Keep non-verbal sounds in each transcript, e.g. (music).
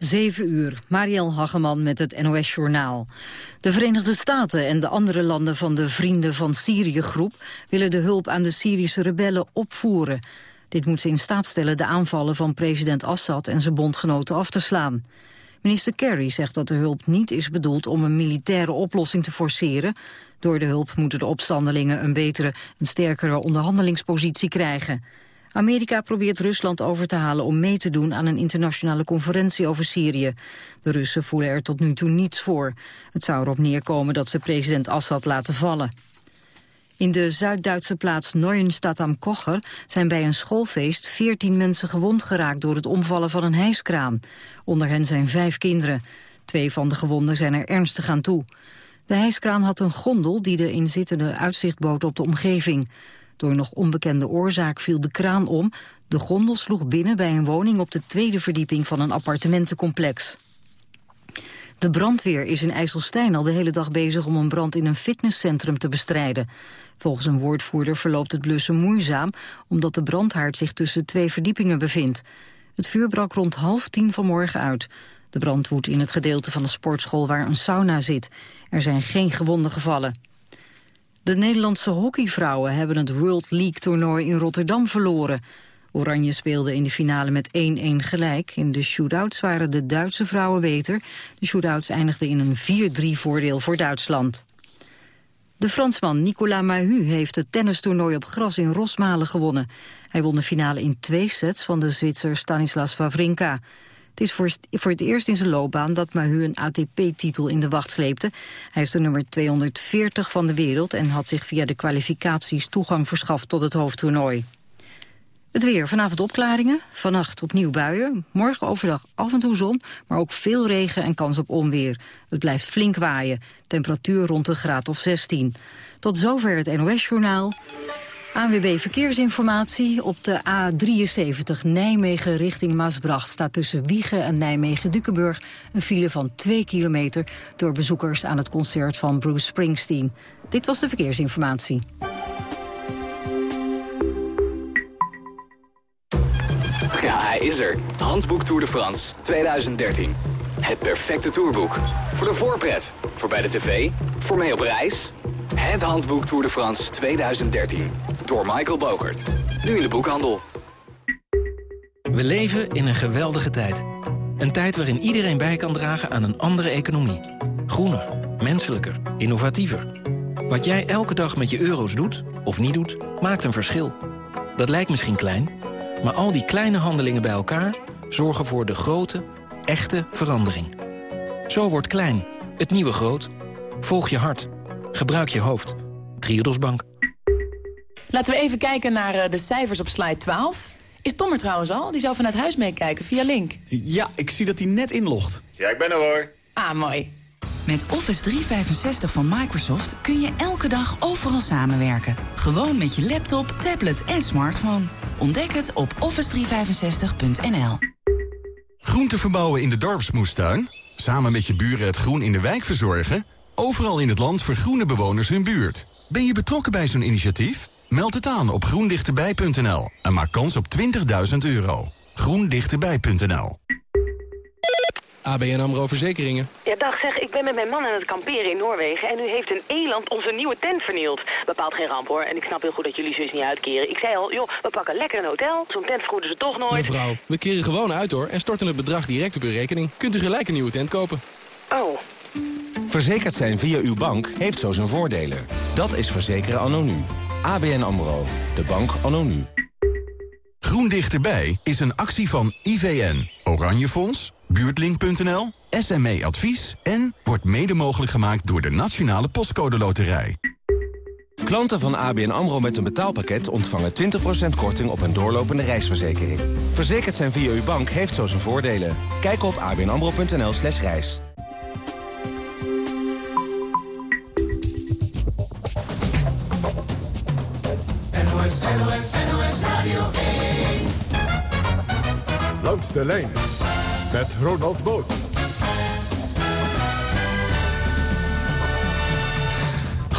7 uur, Mariel Hageman met het NOS-journaal. De Verenigde Staten en de andere landen van de Vrienden van Syrië-groep... willen de hulp aan de Syrische rebellen opvoeren. Dit moet ze in staat stellen de aanvallen van president Assad... en zijn bondgenoten af te slaan. Minister Kerry zegt dat de hulp niet is bedoeld om een militaire oplossing te forceren. Door de hulp moeten de opstandelingen een betere en sterkere onderhandelingspositie krijgen. Amerika probeert Rusland over te halen om mee te doen aan een internationale conferentie over Syrië. De Russen voelen er tot nu toe niets voor. Het zou erop neerkomen dat ze president Assad laten vallen. In de Zuid-Duitse plaats Neuenstadt am Kocher zijn bij een schoolfeest 14 mensen gewond geraakt door het omvallen van een hijskraan. Onder hen zijn vijf kinderen. Twee van de gewonden zijn er ernstig aan toe. De hijskraan had een gondel die de inzittende uitzicht bood op de omgeving. Door nog onbekende oorzaak viel de kraan om. De gondel sloeg binnen bij een woning op de tweede verdieping van een appartementencomplex. De brandweer is in IJsselstein al de hele dag bezig om een brand in een fitnesscentrum te bestrijden. Volgens een woordvoerder verloopt het blussen moeizaam omdat de brandhaard zich tussen twee verdiepingen bevindt. Het vuur brak rond half tien vanmorgen uit. De brand woedt in het gedeelte van de sportschool waar een sauna zit. Er zijn geen gewonden gevallen. De Nederlandse hockeyvrouwen hebben het World League-toernooi in Rotterdam verloren. Oranje speelde in de finale met 1-1 gelijk. In de shootouts waren de Duitse vrouwen beter. De shootouts eindigden in een 4-3 voordeel voor Duitsland. De Fransman Nicolas Mahut heeft het tennistoernooi op gras in Rosmalen gewonnen. Hij won de finale in twee sets van de Zwitser Stanislas Wawrinka. Het is voor, voor het eerst in zijn loopbaan dat Mahu een ATP-titel in de wacht sleepte. Hij is de nummer 240 van de wereld en had zich via de kwalificaties toegang verschaft tot het hoofdtoernooi. Het weer. Vanavond opklaringen. Vannacht opnieuw buien. Morgen overdag af en toe zon, maar ook veel regen en kans op onweer. Het blijft flink waaien. Temperatuur rond een graad of 16. Tot zover het NOS-journaal. ANWB Verkeersinformatie. Op de A73 Nijmegen richting Maasbracht staat tussen Wiegen en Nijmegen-Dukenburg een file van 2 kilometer door bezoekers aan het concert van Bruce Springsteen. Dit was de verkeersinformatie. Ja, hij is er. Handboek Tour de France 2013. Het perfecte tourboek. Voor de voorpret, voor bij de tv, voor mee op reis. Het Handboek Tour de France 2013 door Michael Bogert. Nu in de boekhandel. We leven in een geweldige tijd. Een tijd waarin iedereen bij kan dragen aan een andere economie. Groener, menselijker, innovatiever. Wat jij elke dag met je euro's doet, of niet doet, maakt een verschil. Dat lijkt misschien klein, maar al die kleine handelingen bij elkaar... zorgen voor de grote, echte verandering. Zo wordt klein, het nieuwe groot. Volg je hart. Gebruik je hoofd. Triodos Bank. Laten we even kijken naar eh, de cijfers op slide 12. Is Tom er trouwens al? Die zou vanuit huis meekijken via Link. Ja, ik zie dat hij net inlogt. Ja, ik ben er hoor. Ah, mooi. Met Office 365 van Microsoft kun je elke dag overal samenwerken. Gewoon met je laptop, tablet en smartphone. Ontdek het op office365.nl. Groente verbouwen in de dorpsmoestuin? Samen met je buren het groen in de wijk verzorgen? Overal in het land vergroenen bewoners hun buurt. Ben je betrokken bij zo'n initiatief? Meld het aan op groendichterbij.nl en maak kans op 20.000 euro. groendichterbij.nl ABN AMRO Verzekeringen. Ja, dag zeg, ik ben met mijn man aan het kamperen in Noorwegen... en nu heeft een eland onze nieuwe tent vernield. Bepaalt geen ramp, hoor. En ik snap heel goed dat jullie zus niet uitkeren. Ik zei al, joh, we pakken lekker een hotel. Zo'n tent vergoeden ze toch nooit. Mevrouw, we keren gewoon uit, hoor. En storten het bedrag direct op uw rekening. Kunt u gelijk een nieuwe tent kopen. Oh. Verzekerd zijn via uw bank heeft zo zijn voordelen. Dat is verzekeren anno nu. ABN AMRO. De bank anno nu. Groen Dichterbij is een actie van IVN, Oranje Fonds, Buurtlink.nl, SME Advies... en wordt mede mogelijk gemaakt door de Nationale Postcode Loterij. Klanten van ABN AMRO met een betaalpakket ontvangen 20% korting op een doorlopende reisverzekering. Verzekerd zijn via uw bank heeft zo zijn voordelen. Kijk op abnamro.nl slash reis. NOS, NOS, Radio 1. Langs de lijn met Ronald Boot.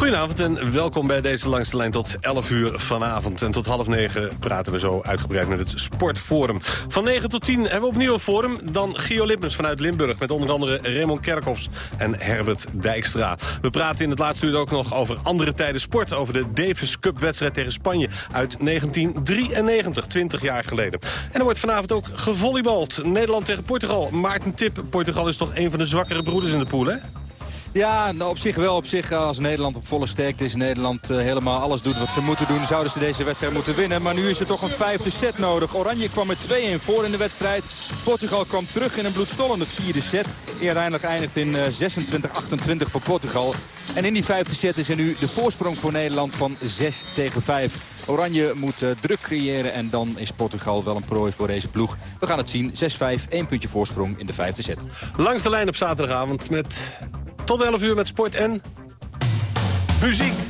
Goedenavond en welkom bij deze langste lijn tot 11 uur vanavond. En tot half negen praten we zo uitgebreid met het Sportforum. Van 9 tot 10 hebben we opnieuw een forum. Dan Gio Lippens vanuit Limburg met onder andere Raymond Kerkhoffs en Herbert Dijkstra. We praten in het laatste uur ook nog over andere tijden sport. Over de Davis Cup wedstrijd tegen Spanje uit 1993, 20 jaar geleden. En er wordt vanavond ook gevolleybald. Nederland tegen Portugal. Maarten Tip, Portugal is toch een van de zwakkere broeders in de pool, hè? Ja, nou, op zich wel. Op zich, als Nederland op volle sterkte is, Nederland uh, helemaal alles doet wat ze moeten doen, zouden ze deze wedstrijd moeten winnen. Maar nu is er toch een vijfde set nodig. Oranje kwam er 2-1 voor in de wedstrijd. Portugal kwam terug in een bloedstollende vierde set. Uiteindelijk eindigt in uh, 26-28 voor Portugal. En in die vijfde set is er nu de voorsprong voor Nederland van 6 tegen 5. Oranje moet druk creëren en dan is Portugal wel een prooi voor deze ploeg. We gaan het zien. 6-5, 1 puntje voorsprong in de vijfde set. Langs de lijn op zaterdagavond met tot 11 uur met sport en muziek.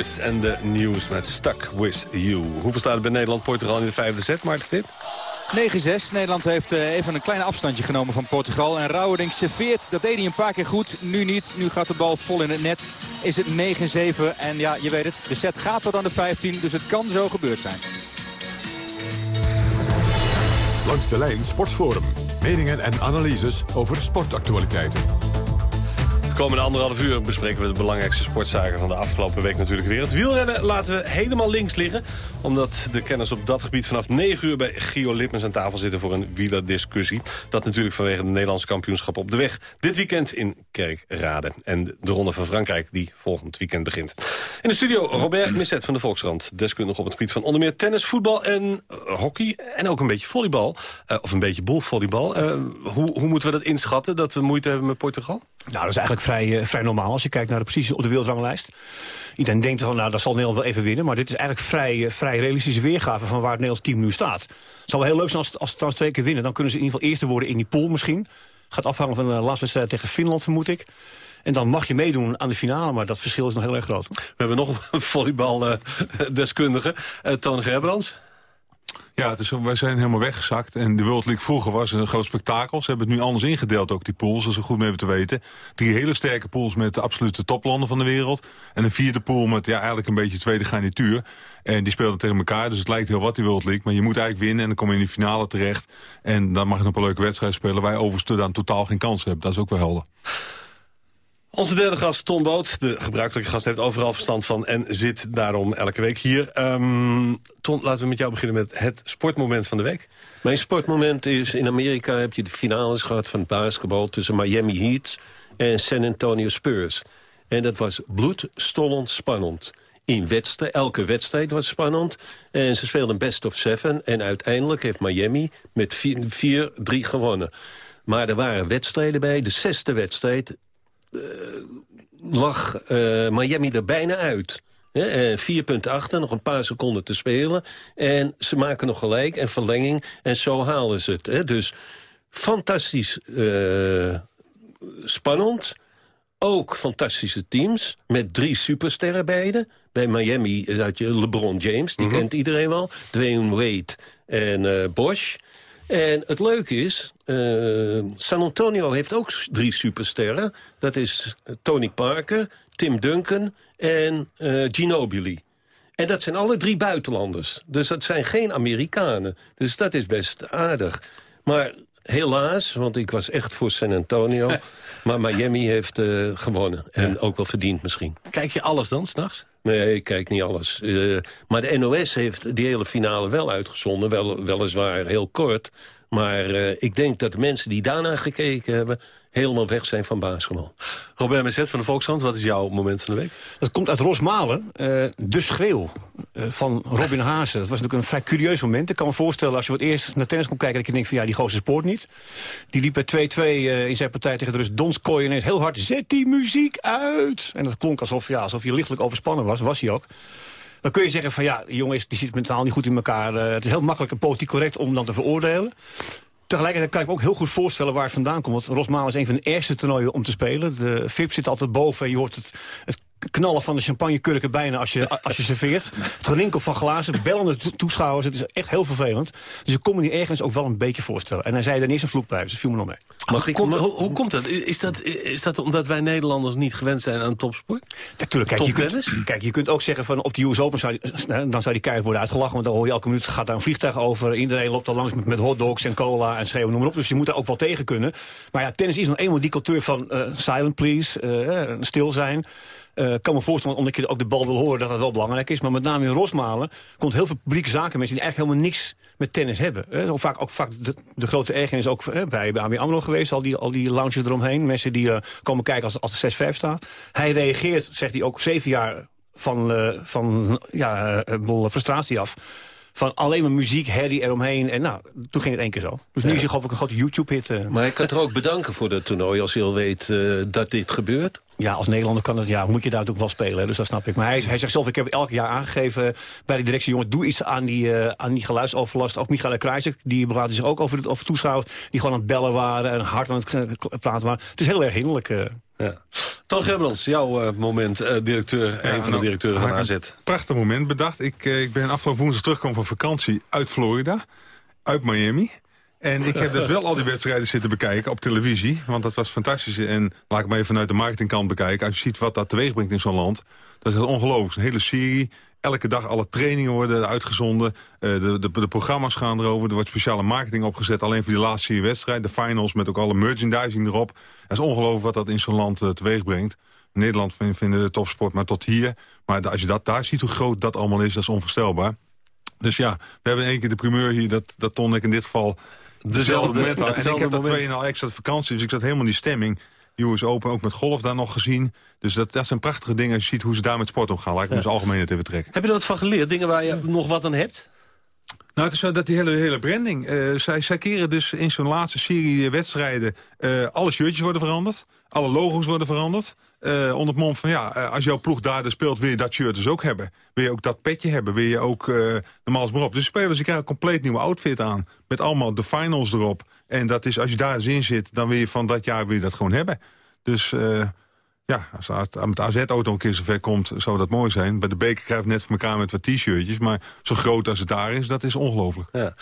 Lewis en de nieuws met Stuck With You. Hoeveel staat het bij Nederland-Portugal in de vijfde set, Maarten Tip? 9-6. Nederland heeft eh, even een klein afstandje genomen van Portugal. En Rauwerdink serveert. Dat deed hij een paar keer goed. Nu niet. Nu gaat de bal vol in het net. Is het 9-7. En ja, je weet het. De set gaat tot aan de 15. Dus het kan zo gebeurd zijn. Langs de lijn Sportforum. Meningen en analyses over sportactualiteiten. Komende anderhalf uur bespreken we de belangrijkste sportzaken van de afgelopen week natuurlijk weer. Het wielrennen laten we helemaal links liggen. Omdat de kennis op dat gebied vanaf 9 uur bij Gio Lippens aan tafel zitten voor een wielerdiscussie. Dat natuurlijk vanwege de Nederlandse kampioenschap op de weg. Dit weekend in Kerkrade. En de Ronde van Frankrijk die volgend weekend begint. In de studio Robert Misset van de Volkskrant. Deskundig op het gebied van onder meer tennis, voetbal en eh, hockey. En ook een beetje volleybal. Eh, of een beetje boelvolleybal. Uh, hoe, hoe moeten we dat inschatten dat we moeite hebben met Portugal? Nou, dat is eigenlijk vrij, uh, vrij normaal als je kijkt naar de positie op de wereldranglijst. Iedereen denkt van, nou, dat zal Nederland wel even winnen. Maar dit is eigenlijk vrij, uh, vrij realistische weergave van waar het Nederlands team nu staat. Het zou wel heel leuk zijn als, als ze trouwens twee keer winnen. Dan kunnen ze in ieder geval eerste worden in die pool misschien. Gaat afhangen van de laatste wedstrijd tegen Finland, vermoed ik. En dan mag je meedoen aan de finale, maar dat verschil is nog heel erg groot. We hebben nog een volleybaldeskundige, uh, Toon Gerbrands. Ja, dus wij zijn helemaal weggezakt. En de World League vroeger was een groot spektakel. Ze hebben het nu anders ingedeeld, ook die pools. Dat is goed om even te weten. Drie hele sterke pools met de absolute toplanden van de wereld. En een vierde pool met ja, eigenlijk een beetje tweede garnituur. En die speelden tegen elkaar, dus het lijkt heel wat die World League. Maar je moet eigenlijk winnen en dan kom je in de finale terecht. En dan mag je nog een leuke wedstrijd spelen. Wij overigens dan totaal geen kans hebben. Dat is ook wel helder. Onze derde gast, Ton Boot, de gebruikelijke gast, heeft overal verstand van... en zit daarom elke week hier. Um, Ton, laten we met jou beginnen met het sportmoment van de week. Mijn sportmoment is, in Amerika heb je de finales gehad van het basketbal... tussen Miami Heat en San Antonio Spurs. En dat was bloedstollend spannend. In wedstrijd, elke wedstrijd was spannend. En ze speelden best of seven. En uiteindelijk heeft Miami met 4-3 gewonnen. Maar er waren wedstrijden bij. De zesde wedstrijd lag uh, Miami er bijna uit. Uh, vier punten achter, nog een paar seconden te spelen. En ze maken nog gelijk en verlenging. En zo halen ze het. Hè. Dus fantastisch spannend. Ook fantastische teams. Met drie supersterren beide. Bij Miami had je LeBron James, die mm -hmm. kent iedereen wel. Dwayne Wade en Bosch. En het leuke is, uh, San Antonio heeft ook drie supersterren. Dat is Tony Parker, Tim Duncan en uh, Ginobili. En dat zijn alle drie buitenlanders. Dus dat zijn geen Amerikanen. Dus dat is best aardig. Maar helaas, want ik was echt voor San Antonio... (laughs) maar Miami heeft uh, gewonnen. En ja. ook wel verdiend misschien. Kijk je alles dan, s'nachts? Nee, ik kijk niet alles. Uh, maar de NOS heeft die hele finale wel uitgezonden. Wel, weliswaar heel kort. Maar uh, ik denk dat de mensen die daarna gekeken hebben... helemaal weg zijn van basketbal. Robert Messet van de Volkshand, wat is jouw moment van de week? Dat komt uit Rosmalen. Uh, de schreeuw uh, van Robin Haase. Dat was natuurlijk een vrij curieus moment. Ik kan me voorstellen, als je wat eerst naar tennis kon kijken... dat je denkt van ja, die gozer spoort niet. Die liep bij 2-2 in zijn partij tegen de Rus Donskoy... ineens heel hard, zet die muziek uit! En dat klonk alsof, ja, alsof hij lichtelijk overspannen was. Was hij ook. Dan kun je zeggen van ja, jongens, die zit mentaal niet goed in elkaar. Uh, het is heel makkelijk en politiek correct om dan te veroordelen. Tegelijkertijd kan ik me ook heel goed voorstellen waar het vandaan komt. Want Rosmalen is een van de eerste toernooien om te spelen. De VIP zit altijd boven en je hoort het, het knallen van de champagnekurken bijna als je, als je serveert. Het gelinkel van glazen, bellende toeschouwers. Het is echt heel vervelend. Dus ik kon me die ergens ook wel een beetje voorstellen. En hij zei er niet eens een vloek bij, dus viel me nog mee. Mag ik, hoe, hoe, hoe, komt dat? Is, dat? is dat omdat wij Nederlanders niet gewend zijn aan topsport? Natuurlijk, kijk, je kunt, kijk, je kunt ook zeggen van op de US Open zou, dan zou die keihard worden uitgelachen. Want dan hoor je elke minuut gaat daar een vliegtuig over. Iedereen loopt al langs met, met hotdogs en cola en schreeuwen, noem maar op. Dus je moet daar ook wel tegen kunnen. Maar ja, tennis is nog eenmaal die cultuur van uh, silent please, uh, stil zijn. Ik uh, kan me voorstellen, omdat je ook de bal wil horen, dat dat wel belangrijk is. Maar met name in Rosmalen komt heel veel publieke zakenmensen... die eigenlijk helemaal niks met tennis hebben. Hè. Vaak, ook vaak de, de grote ergernis ook hè, bij, bij ABN AMRO geweest. Al die, al die lounges eromheen. Mensen die uh, komen kijken als, als de 6-5 staat. Hij reageert, zegt hij, ook zeven jaar van, uh, van ja, frustratie af van alleen maar muziek, herrie eromheen. En nou, toen ging het één keer zo. Dus nu ja. is hij geloof ik een grote YouTube-hit. Uh. Maar ik kan er ook bedanken voor het toernooi als hij al weet uh, dat dit gebeurt. Ja, als Nederlander kan het, ja, moet je daar ook wel spelen. Dus dat snap ik. Maar hij, hij zegt zelf, ik heb elk jaar aangegeven bij de directie... jongen, doe iets aan die, uh, aan die geluidsoverlast. Ook Michael Krijzer, die beraadde zich ook over, over toeschouwers... die gewoon aan het bellen waren en hard aan het praten waren. Het is heel erg hinderlijk. Uh. Ja. Toon Gerbrands, jouw uh, moment, uh, directeur, ja, een van nou, de directeuren van AZ. Prachtig moment bedacht. Ik, uh, ik ben afgelopen woensdag teruggekomen van vakantie uit Florida, uit Miami. En ik heb dus wel al die wedstrijden zitten bekijken op televisie. Want dat was fantastisch. En laat ik maar even vanuit de marketingkant bekijken. Als je ziet wat dat teweeg brengt in zo'n land. Dat is ongelooflijk. Een hele serie. Elke dag alle trainingen worden uitgezonden. Eh, de, de, de, programma's gaan erover. Er wordt speciale marketing opgezet. Alleen voor die laatste vier wedstrijd. De finals met ook alle merchandising erop. Het is ongelooflijk wat dat in zo'n land uh, teweeg brengt. Nederland vinden, vinden de topsport maar tot hier. Maar als je dat daar ziet hoe groot dat allemaal is, dat is onvoorstelbaar. Dus ja, we hebben in één keer de primeur hier dat, dat Ton ik in dit geval dezelfde moment had. En ik heb dat 2,5 extra vakantie, dus ik zat helemaal in die stemming. US Open, ook met golf daar nog gezien. Dus dat, dat zijn prachtige dingen als je ziet hoe ze daar met sport omgaan. Laat ik ja. dus algemeen het even trekken. Heb je er wat van geleerd? Dingen waar je nog wat aan hebt? Nou, het is wel dat die hele, hele branding. Uh, zij, zij keren dus in zo'n laatste serie wedstrijden... Uh, alle shirtjes worden veranderd. Alle logo's worden veranderd. Uh, onder het mom van, ja, als jouw ploeg daar dus speelt... wil je dat shirt dus ook hebben. Wil je ook dat petje hebben. Wil je ook, normaal eens maar op. Dus spelers die krijgen een compleet nieuwe outfit aan. Met allemaal de finals erop. En dat is, als je daar eens in zit... dan wil je van dat jaar wil je dat gewoon hebben. Dus uh, ja, als de AZ-auto een keer zover komt, zou dat mooi zijn. Bij de beker krijgt net voor elkaar met wat t-shirtjes. Maar zo groot als het daar is, dat is ongelooflijk. Ja.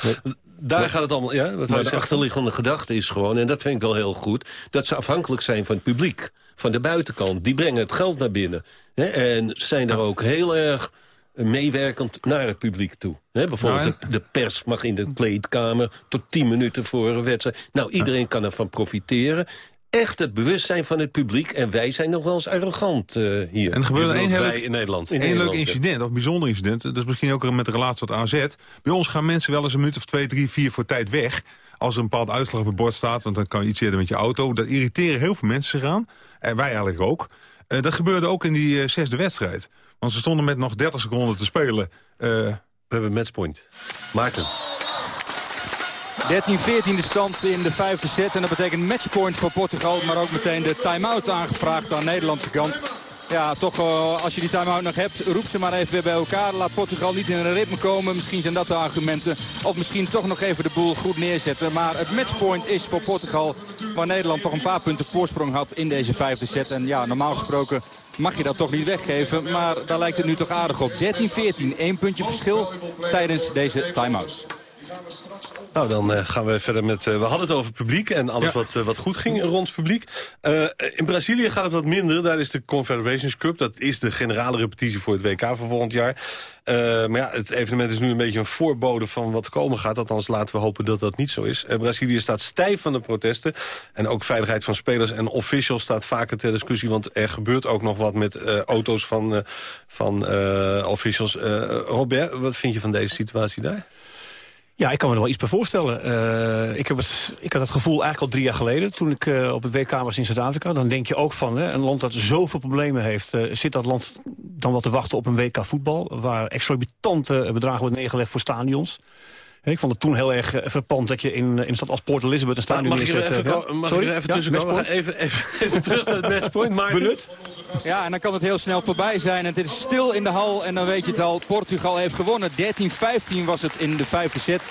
Daar maar, gaat het allemaal... Ja, wat maar de achterliggende gedachte is gewoon, en dat vind ik wel heel goed... dat ze afhankelijk zijn van het publiek, van de buitenkant. Die brengen het geld naar binnen. Hè, en zijn daar ook heel erg meewerkend naar het publiek toe. He, bijvoorbeeld de, de, pers mag in de kleedkamer tot tien minuten voor een wedstrijd. Nou, iedereen kan ervan profiteren echt het bewustzijn van het publiek. En wij zijn nog wel eens arrogant uh, hier. En er gebeurde één heel in Nederland. Een leuk incident, of bijzonder incident. Dat is misschien ook met de relatie tot AZ. Bij ons gaan mensen wel eens een minuut of twee, drie, vier voor tijd weg. Als er een bepaald uitslag op het bord staat, want dan kan je iets eerder met je auto. Dat irriteren heel veel mensen zich aan. En wij eigenlijk ook. Uh, dat gebeurde ook in die uh, zesde wedstrijd. Want ze stonden met nog 30 seconden te spelen. We hebben matchpoint. Maarten. 13-14 de stand in de vijfde set. En dat betekent matchpoint voor Portugal. Maar ook meteen de time-out aangevraagd aan de Nederlandse kant. Ja, toch uh, als je die time-out nog hebt, roep ze maar even weer bij elkaar. Laat Portugal niet in een ritme komen. Misschien zijn dat de argumenten. Of misschien toch nog even de boel goed neerzetten. Maar het matchpoint is voor Portugal. Waar Nederland toch een paar punten voorsprong had in deze vijfde set. En ja, normaal gesproken mag je dat toch niet weggeven. Maar daar lijkt het nu toch aardig op. 13-14, één puntje verschil tijdens deze time-out. Nou, dan uh, gaan we verder met... Uh, we hadden het over publiek en alles ja. wat, uh, wat goed ging rond het publiek. in Brazilië gaat het wat minder. Daar is de Confederations Cup. Dat is de generale repetitie voor het WK voor volgend jaar. maar ja, het evenement is nu een beetje een voorbode van wat komen gaat. Althans, laten we hopen dat dat niet zo is. Brazilië staat stijf van de protesten. En ook veiligheid van spelers en officials staat vaker ter discussie. Want er gebeurt ook nog wat met auto's van, van officials. Robert, wat vind je van deze situatie daar? Ja, ik kan me er wel iets bij voorstellen. Uh, ik, heb het, ik had het gevoel eigenlijk al drie jaar geleden... toen ik uh, op het WK was in Zuid-Afrika. Dan denk je ook van, hè, een land dat zoveel problemen heeft... Uh, zit dat land dan wel te wachten op een WK voetbal... waar exorbitante bedragen worden neergelegd voor stadions... Ik vond het toen heel erg frappant dat je in, in een stad als Port Elizabeth een stadion mag neerzet. Even, ja? Mag Sorry? ik er even tussen komen? (laughs) Even, even, even, terug naar het matchpoint. Maarten. Benut. Ja, en dan kan het heel snel voorbij zijn. En het is stil in de hal en dan weet je het al. Portugal heeft gewonnen. 13-15 was het in de vijfde set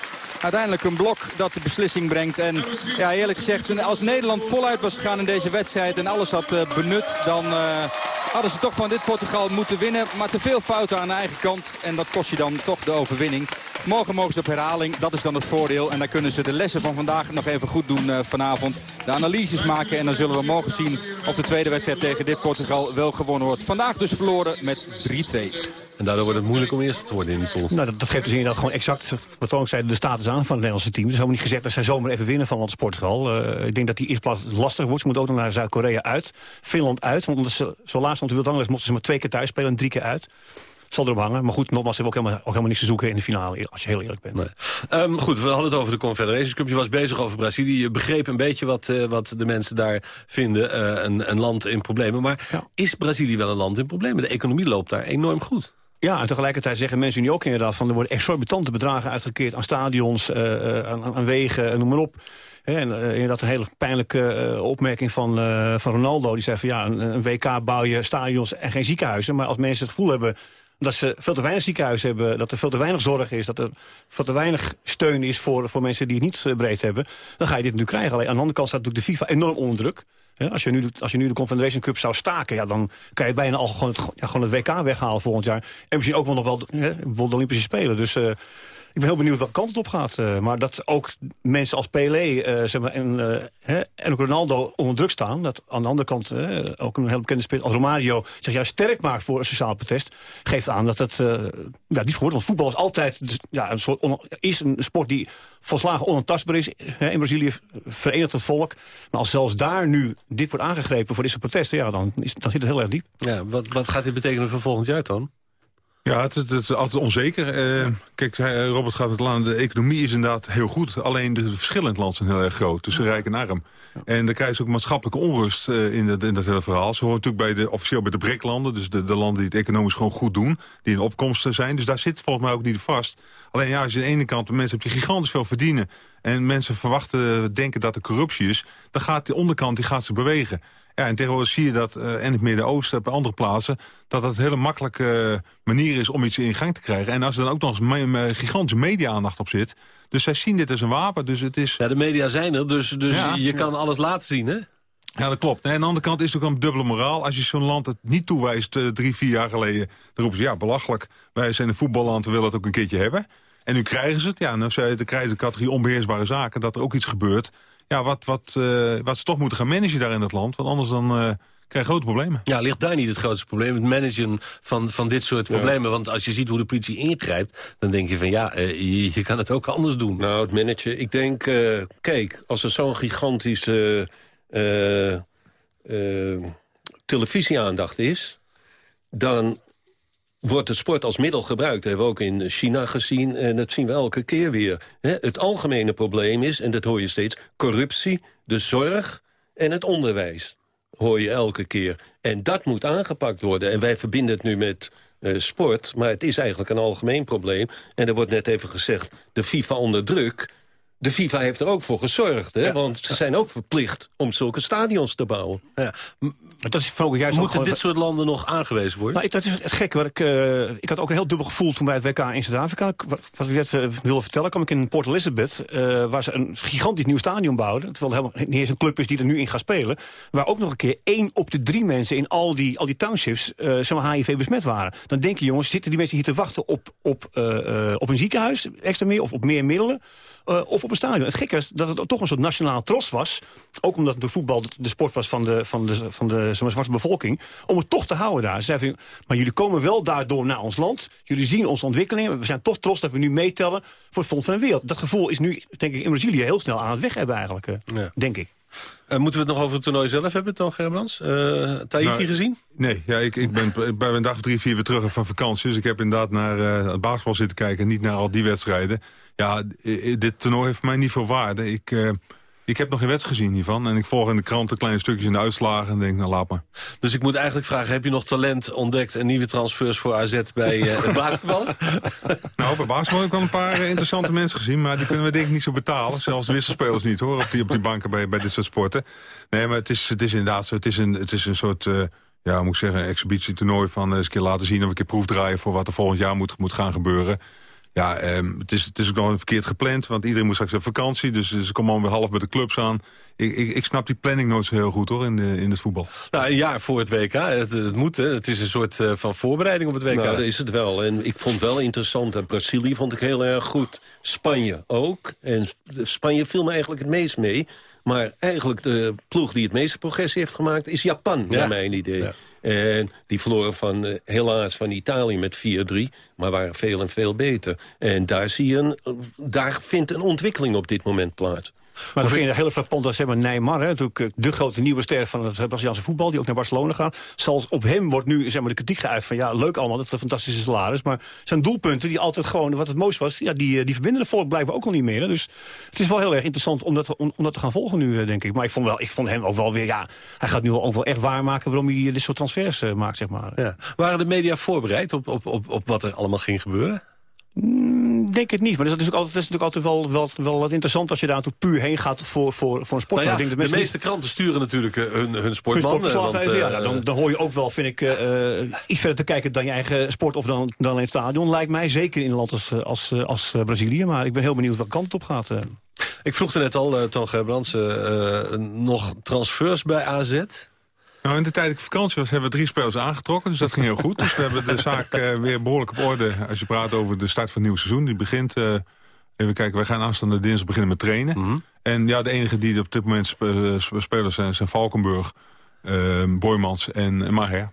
uiteindelijk een blok dat de beslissing brengt. En ja, eerlijk gezegd, als Nederland voluit was gegaan in deze wedstrijd... en alles had uh, benut, dan uh, hadden ze toch van dit Portugal moeten winnen. Maar te veel fouten aan de eigen kant. En dat kost je dan toch de overwinning. Morgen mogen ze op herhaling. Dat is dan het voordeel. En dan kunnen ze de lessen van vandaag nog even goed doen uh, vanavond. De analyses maken. En dan zullen we morgen zien of de tweede wedstrijd tegen dit Portugal wel gewonnen wordt. Vandaag dus verloren met 3-2. En daardoor wordt het moeilijk om eerste te worden in die pool. Nou, dat, dat geeft dus inderdaad gewoon exact, wat Toon zei, de status aan van het Nederlandse team. Dus helemaal niet gezegd dat zij zomaar even winnen van ons Portugal. Uh, ik denk dat die eerste plaats lastig wordt. Ze moeten ook nog naar Zuid-Korea uit. Finland uit. Want ze, zo laatst de Wildangeles mochten ze maar twee keer thuis spelen en drie keer uit zal erop hangen. Maar goed, nogmaals, ze hebben ook helemaal, ook helemaal niks te zoeken in de finale, als je heel eerlijk bent. Nee. Um, goed, we hadden het over de Confederations Cup. Je was bezig over Brazilië. Je begreep een beetje wat, uh, wat de mensen daar vinden. Uh, een, een, land in problemen. Maar ja. is Brazilië wel een land in problemen? De economie loopt daar enorm goed. Ja, en tegelijkertijd zeggen mensen nu ook inderdaad... van er worden exorbitante bedragen uitgekeerd aan stadions, uh, aan, aan, wegen, noem maar op. En uh, inderdaad een hele pijnlijke uh, opmerking van, uh, van Ronaldo. Die zei van ja, een, een, WK bouw je stadions en geen ziekenhuizen. Maar als mensen het gevoel hebben dat ze veel te weinig ziekenhuizen hebben... dat er veel te weinig zorg is, dat er veel te weinig steun is... voor, voor mensen die het niet breed hebben... dan ga je dit natuurlijk krijgen. Alleen aan de andere kant staat natuurlijk de FIFA enorm onder druk. als, je nu, als je nu de Confederation Cup zou staken... Ja, dan kan je bijna al gewoon het, ja, gewoon het WK weghalen volgend jaar. En misschien ook wel nog wel de Olympische Spelen. Dus... Uh, ben heel benieuwd welke kant het op gaat. eh, maar dat ook mensen als Pelé eh, zeg maar, en, eh, hè, en ook Ronaldo onder druk staan. Dat aan de andere kant ook een heel bekende speler als Romario zich juist sterk maakt voor een sociaal protest. Geeft aan dat het ja, niet gehoord. Want voetbal is altijd dus, ja, een soort is een sport die volslagen onaantastbaar is. Hè, in Brazilië verenigt het volk. Maar als zelfs daar nu dit wordt aangegrepen voor deze protesten, ja, dan, is, dan zit het heel erg diep. Ja, wat, wat gaat dit betekenen voor volgend jaar, Toon? Ja, het, het, het is altijd onzeker. Eh, kijk, hij- Robert gaat het aan. De economie is inderdaad heel goed. Alleen de verschillen in het land zijn heel erg groot. Tussen rijk en arm. En dan krijg je ook maatschappelijke onrust eh, in, dat, in dat hele verhaal. Ze horen natuurlijk bij de, officieel bij de BRIC-landen. Dus de, de landen die het economisch gewoon goed doen. Die in opkomst zijn. Dus daar zit volgens mij ook niet vast. Alleen ja, als je aan de ene kant de mensen hebt die gigantisch veel verdienen. En mensen verwachten, denken dat er corruptie is. Dan gaat die onderkant die gaat ze bewegen. Ja, en tegenwoordig zie je dat eh, en het Midden-Oosten, bij andere plaatsen... dat dat een hele makkelijke eh, manier is om iets in gang te krijgen. En als er dan ook nog eens gigantische media-aandacht op zit... dus zij zien dit als een wapen, dus het is... Ja, de media zijn er, dus, dus Ja. je kan alles laten zien, hè? Ja, dat klopt. En aan de andere kant is het ook een dubbele moraal. Als je zo'n land het niet toewijst eh, drie, vier jaar geleden... dan roepen ze, ja, belachelijk. Wij zijn een voetballand, we willen het ook een keertje hebben. En nu krijgen ze het. Ja, nou, dan krijgen ze de categorie onbeheersbare zaken... dat er ook iets gebeurt. Ja, wat, wat, eh, wat ze toch moeten gaan managen daar in het land. Want anders dan eh, krijg je grote problemen. Ja, ligt daar niet het grootste probleem? Het managen van, van dit soort problemen. Want als je ziet hoe de politie ingrijpt... dan denk je van ja, eh, je, je kan het ook anders doen. Nou, het managen. Ik denk, eh, kijk, als er zo'n gigantische eh, eh, televisieaandacht is... dan wordt de sport als middel gebruikt. Dat hebben we ook in China gezien en dat zien we elke keer weer. Hè, Het algemene probleem is, en dat hoor je steeds... corruptie, de zorg en het onderwijs. Hoor je elke keer. En dat moet aangepakt worden. En wij verbinden het nu met eh, sport, maar het is eigenlijk een algemeen probleem. En er wordt net even gezegd, de FIFA onder druk... De FIFA heeft er ook voor gezorgd, hè? want ze zijn ook verplicht om zulke stadions te bouwen. Ja. Dat is juist Moeten gewoon- dit soort landen nog aangewezen worden? Nou, ik, dat is het gek. Wat ik, eh, ik had ook een heel dubbel gevoel toen bij het WK in Zuid-Afrika. Wat, wat ik net eh, wilde vertellen, kwam ik in Port Elizabeth... eh, waar ze een gigantisch nieuw stadion bouwden. Terwijl het helemaal niet eens een club is die er nu in gaat spelen. Waar ook nog een keer één op de drie mensen in al die, al die townships... eh zeg maar HIV besmet waren. Dan denk je, jongens, zitten die mensen hier te wachten op, op, eh, eh, op een ziekenhuis extra meer... of op meer middelen, eh, of op een stadion. Het gekke is dat het toch een soort nationaal tros was. Ook omdat de voetbal de, sport was van de, van de, van de zwarte bevolking. Om het toch te houden daar. Ze zeiden, van, maar jullie komen wel daardoor naar ons land. Jullie zien onze ontwikkelingen. We zijn toch trots dat we nu meetellen voor het Fonds van de Wereld. Dat gevoel is nu, denk ik, in Brazilië heel snel aan het weg hebben eigenlijk. eh, Denk ik. Eh, moeten we het nog over het toernooi zelf hebben, Toon Gerbrands? Eh Tahiti Nou, gezien? Nee, ja, ik, ik, ben, ik ben een dag of drie, vier weer terug van vakantie. Dus ik heb inderdaad naar eh, het basketbal zitten kijken. Niet naar al die wedstrijden. Ja, dit toernooi heeft mij niet veel waarde. Ik, eh, ik heb nog geen wedstrijd gezien hiervan. En ik volg in de kranten kleine stukjes in de uitslagen. En denk, nou laat maar. Dus ik moet eigenlijk vragen, heb je nog talent ontdekt... en nieuwe transfers voor AZ bij het basketbal? (laughs) Nou, bij basketbal heb ik wel een paar eh, interessante mensen gezien. Maar die kunnen we denk ik niet zo betalen. Zelfs de wisselspelers niet hoor, op die, op die banken bij, bij dit soort sporten. Nee, maar het is, het is inderdaad zo. Het is een, het is een soort... ja, moet ik zeggen, een exhibitietoernooi van eens een keer laten zien... of een keer proefdraaien voor wat er volgend jaar moet, moet gaan gebeuren. Ja, ehm, het, is, het is ook nog verkeerd gepland, want iedereen moet straks op vakantie. Dus ze komen allemaal weer half bij de clubs aan. Ik, ik, ik snap die planning nooit zo heel goed, hoor, in, de, in het voetbal. Nou, een jaar voor het WK. Het, het moet, hè. Het is een soort eh, van voorbereiding op het WK. Nou, dat is het wel. En ik vond wel interessant. dat Brazilië vond ik heel erg goed. Spanje ook. En Spanje viel me eigenlijk het meest mee. Maar eigenlijk de ploeg die het meeste progressie heeft gemaakt... is Japan, Ja. naar mijn idee. En die verloren van, eh, helaas van Italië met 4-3. Maar waren veel en veel beter. En daar, zie je daar vindt een ontwikkeling op dit moment plaats. Maar dat vind je heel frappant dat zeg maar, Neymar, hè, natuurlijk eh, de grote nieuwe ster van het Braziliaanse voetbal, die ook naar Barcelona gaat. Zelfs op hem wordt nu zeg maar, de kritiek geuit van ja, leuk allemaal, dat is een fantastische salaris. Maar zijn doelpunten, die altijd gewoon, wat het mooist was, ja, die, eh, die verbinden de volk blijkbaar ook al niet meer. Hè. Dus het is wel heel erg interessant om dat, om, om dat te gaan volgen nu, eh, denk ik. Maar ik vond, wel, ik vond hem ook wel weer, ja, hij gaat nu ook wel echt waarmaken waarom hij dit soort transfers maakt, zeg maar. Ja. Waren de media voorbereid op, op, op, op wat er allemaal ging gebeuren? Mm, denk het niet, maar dat is natuurlijk altijd, dat is natuurlijk altijd wel, wel, wel wat interessant als je daar puur heen gaat voor, voor, voor een sport. Nou ja, de meeste kranten sturen natuurlijk eh, hun, hun sportman. want, even, ja, eh, nou, dan, dan hoor je ook wel, vind ik, eh, iets verder te kijken dan je eigen sport of dan, dan alleen het stadion. Lijkt mij zeker in een land als, als, als Brazilië. Maar ik ben heel benieuwd welke kant het op gaat. Ik vroeg er net al, Toon Gerbrands, nog transfers bij AZ? Nou, in de tijd dat ik vakantie was, hebben we drie spelers aangetrokken. Dus dat ging heel goed. Dus we hebben de (laughs) zaak eh, weer behoorlijk op orde. Als je praat over de start van het nieuwe seizoen. Die begint, eh, even kijken, wij gaan aanstaande dinsdag beginnen met trainen. Mhm. En ja, de enige die op dit moment spe- spe- spelen zijn, zijn Valkenburg, eh Boymans en Maher.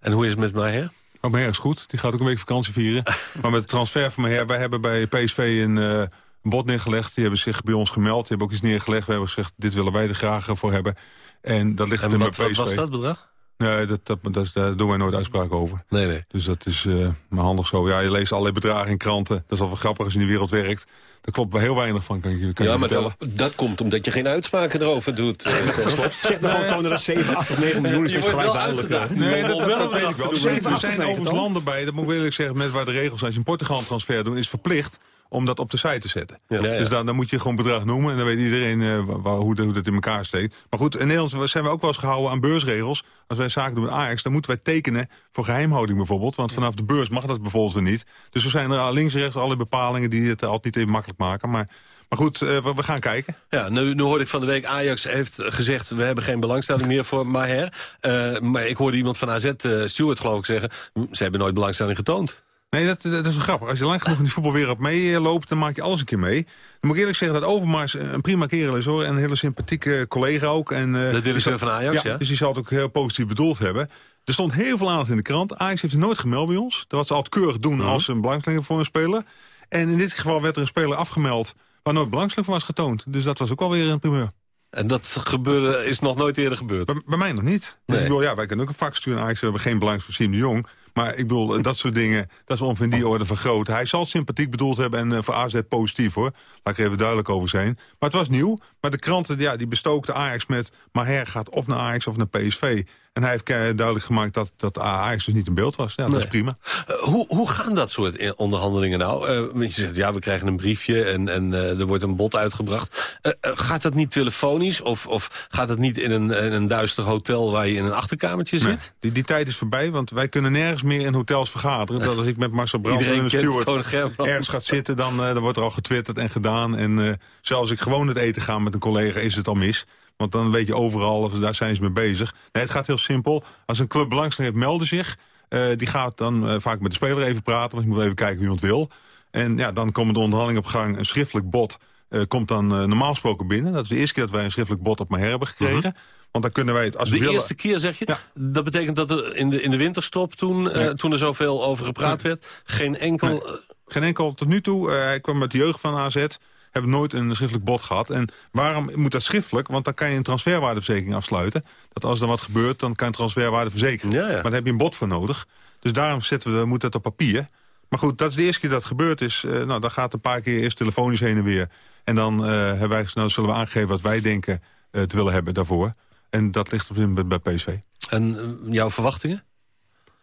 En hoe is het met Maher? Oh, Maher is goed. Die gaat ook een week vakantie vieren. (laughs) maar met de transfer van Maher, wij hebben bij PSV een, eh, bod neergelegd. Die hebben zich bij ons gemeld. Die hebben ook iets neergelegd. We hebben gezegd, dit willen wij er graag voor hebben. En dat ligt En in wat, bij wat was dat bedrag? Nee, dat, dat, dat, daar doen wij nooit uitspraken over. Nee, nee. Dus dat is eh, maar handig zo. Ja, je leest allerlei bedragen in kranten. Dat is al wel grappig als je in die wereld werkt. Daar klopt wel heel weinig van, kan ik je, kan ja, je maar vertellen. dat, dat komt omdat je geen uitspraken erover doet. (laughs) Klopt. Zeg dan gewoon tonen dat 7, 8 of 9 miljoen is Je dus wordt gelijk wel duidelijk. uitgedaagd. Nee, dat, een weet ik wel. Er zijn, er overigens landen bij, dat moet ik eerlijk zeggen... met waar de regels zijn. Als je in Portugal een transfer doet, is verplicht om dat op de site te zetten. Ja, ja. Dus dan, dan moet je gewoon bedrag noemen... en dan weet iedereen eh, wa- wa- hoe, de- hoe dat in elkaar steekt. Maar goed, in Nederland zijn we ook wel eens gehouden aan beursregels. Als wij zaken doen met Ajax, dan moeten wij tekenen voor geheimhouding bijvoorbeeld. Want vanaf de beurs mag dat bijvoorbeeld weer niet. Dus er zijn er links en rechts allerlei bepalingen... die het altijd niet even makkelijk maken. Maar, maar goed, eh, we, we gaan kijken. Ja, nu, nu hoorde ik van de week, Ajax heeft gezegd... we hebben geen belangstelling meer voor Maher. Eh, maar ik hoorde iemand van AZ, eh Stuart geloof ik, zeggen... "Hm, ze hebben nooit belangstelling getoond. Nee, dat, dat is wel grappig. Als je lang genoeg in die voetbalwereld meeloopt, dan maak je alles een keer mee. Dan moet ik eerlijk zeggen dat Overmars een prima kerel is hoor. En een hele sympathieke collega ook. En, eh, De directeur van Ajax, ja. Dus die zal het ook heel positief bedoeld hebben. Er stond heel veel aandacht in de krant. Ajax heeft het nooit gemeld bij ons. Dat wat ze altijd keurig doen Mhm. als ze een belangstelling voor een speler. En in dit geval werd er een speler afgemeld waar nooit belangstelling voor was getoond. Dus dat was ook alweer een primeur. En dat gebeurde, is nog nooit eerder gebeurd. Bij, bij mij nog niet. Dus Nee. ik bedoel, ja, wij kunnen ook een fax sturen. Ajax we hebben geen belang voor Siem de Jong. Maar ik bedoel, dat soort dingen, dat is ongeveer in die orde van. Hij zal sympathiek bedoeld hebben en eh, voor AZ positief hoor. Laat ik er even duidelijk over zijn. Maar het was nieuw. Maar de kranten ja, die bestookten Ajax met... Maher gaat of naar Ajax of naar PSV. En hij heeft eh, duidelijk gemaakt dat, dat Ajax dus niet in beeld was. Ja, dat is prima. Eh, hoe, hoe gaan dat soort in- onderhandelingen nou? Eh, je zegt, ja, we krijgen een briefje en, en er wordt een bod uitgebracht. Gaat dat niet telefonisch of, of gaat dat niet in een, in een duister hotel... waar je in een achterkamertje Nee, zit? die, die tijd is voorbij, want wij kunnen nergens meer in hotels vergaderen. Dat als ik met Marcel Brands en kent steward ergens gaat zitten... Dan, dan wordt er al getwitterd en gedaan. En zelfs ik gewoon het eten ga met een collega is het al mis. Want dan weet je overal, of daar zijn ze mee bezig. Nee, het gaat heel simpel. Als een club belangstelling heeft, melden zich. Eh, die gaat dan eh, vaak met de speler even praten. Want je moet even kijken wie iemand wil. En ja, dan komen de onderhandelingen op gang. Een schriftelijk bod eh, komt dan normaal gesproken binnen. Dat is de eerste keer dat wij een schriftelijk bod op mijn hebben gekregen. Want dan kunnen wij het als we Mhm. De willen... eerste keer zeg je? Dat betekent dat er in de, in de winterstop, toen, toen er zoveel over gepraat werd... geen enkel... Geen enkel tot nu toe. hij kwam met de jeugd van AZ. Hebben nooit een schriftelijk bod gehad. En waarom moet dat schriftelijk? Want dan kan je een transferwaardeverzekering afsluiten. Dat als er wat gebeurt, dan kan je een transferwaarde verzekeren. Maar daar heb je een bod voor nodig. Dus daarom zetten we, moet dat op papier. Maar goed, dat is de eerste keer dat het gebeurd is. Eh, nou, dan gaat een paar keer eerst telefonisch heen en weer. En dan eh, hebben wij nou, zullen we aangeven wat wij denken eh, te willen hebben daarvoor. En dat ligt op dit moment bij PSV. En jouw verwachtingen?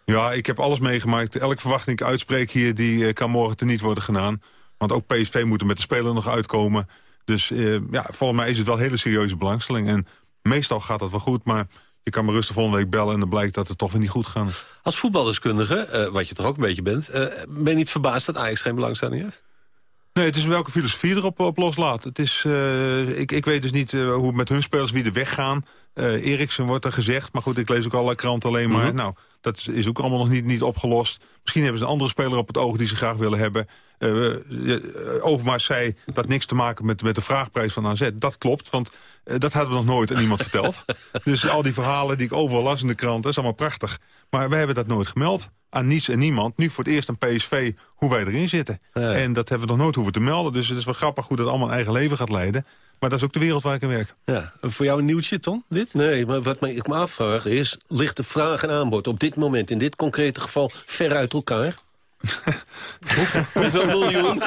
Ja, ik heb alles meegemaakt. Elke verwachting die ik uitspreek hier, die kan morgen teniet worden gedaan. Want ook PSV moet er met de speler nog uitkomen. Dus eh, ja, volgens mij is het wel hele serieuze belangstelling. En meestal gaat dat wel goed, maar je kan me rustig volgende week bellen... en dan blijkt dat het toch weer niet goed gaat. Als voetbaldeskundige, eh, wat je toch ook een beetje bent... eh, ben je niet verbaasd dat Ajax geen belangstelling heeft? Nee, het is welke filosofie erop op loslaat. Het is, ik, ik weet dus niet hoe met hun spelers wie er weggaan. Eh Eriksen wordt er gezegd, maar goed, ik lees ook alle kranten alleen maar. Mhm. Nou, dat is, is ook allemaal nog niet, niet opgelost. Misschien hebben ze een andere speler op het oog die ze graag willen hebben. Eh, Overmars zei dat niks te maken met, met de vraagprijs van AZ. Dat klopt, want dat hadden we nog nooit aan iemand verteld. (laughs) Dus al die verhalen die ik overal las in de krant, dat is allemaal prachtig. Maar wij hebben dat nooit gemeld aan niets en niemand. Nu voor het eerst aan PSV hoe wij erin zitten. En dat hebben we nog nooit hoeven te melden. Dus het is wel grappig hoe dat allemaal een eigen leven gaat leiden. Maar dat is ook de wereld waar ik in werk. Ja. Voor jou een nieuwtje, Tom, dit? Nee, maar wat me- ik me afvraag is... ligt de vraag en aanbod op dit moment, in dit concrete geval... ver uit elkaar? (laughs) Hoeveel, hoeveel miljoen? (laughs)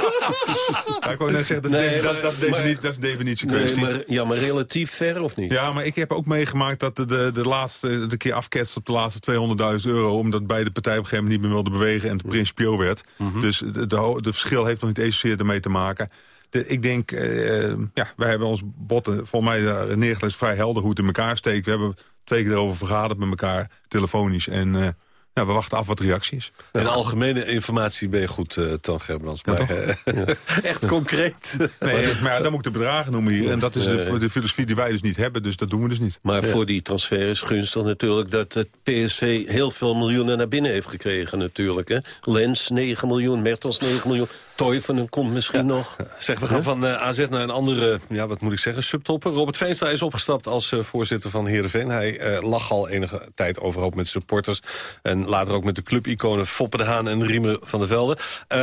Ja, ik wou net zeggen, dat, Nee, dat, maar- dat, is defini- maar- dat is een definitie Nee, kwestie. maar, ja, maar relatief ver of niet? Ja, maar ik heb ook meegemaakt dat de, de, de laatste de keer afketst op de laatste 200.000 euro... omdat beide partijen op een gegeven moment niet meer wilden bewegen en het principieel werd. Dus de, de, ho- de verschil heeft nog niet eens zozeer ermee te maken. De, ik denk, eh, ja, wij hebben ons botten volgens mij daar neergelegd vrij helder hoe het in elkaar steekt. We hebben twee keer erover vergaderd met elkaar, telefonisch. En eh, Ja, we wachten af wat de reactie is. In algemene informatie ben je goed, uh, Toon Gerbrands. Eh, (laughs) echt concreet. Nee, maar ja, dan moet ik de bedragen noemen hier. En dat is de, de filosofie die wij dus niet hebben, dus dat doen we dus niet. Maar voor die transfer is gunstig natuurlijk dat het PSV heel veel miljoenen naar binnen heeft gekregen natuurlijk. Hè? Lens 9 miljoen, Mertens 9 miljoen. Toivonen komt misschien nog. (laughs) Zeg, we gaan van eh, AZ naar een andere, ja, wat moet ik zeggen, subtopper. Robert Veenstra is opgestapt als eh, voorzitter van Heerenveen. Hij eh, lag al enige tijd overhoop met supporters. En later ook met de clubiconen Foppe de Haan en Riemer van der Velde.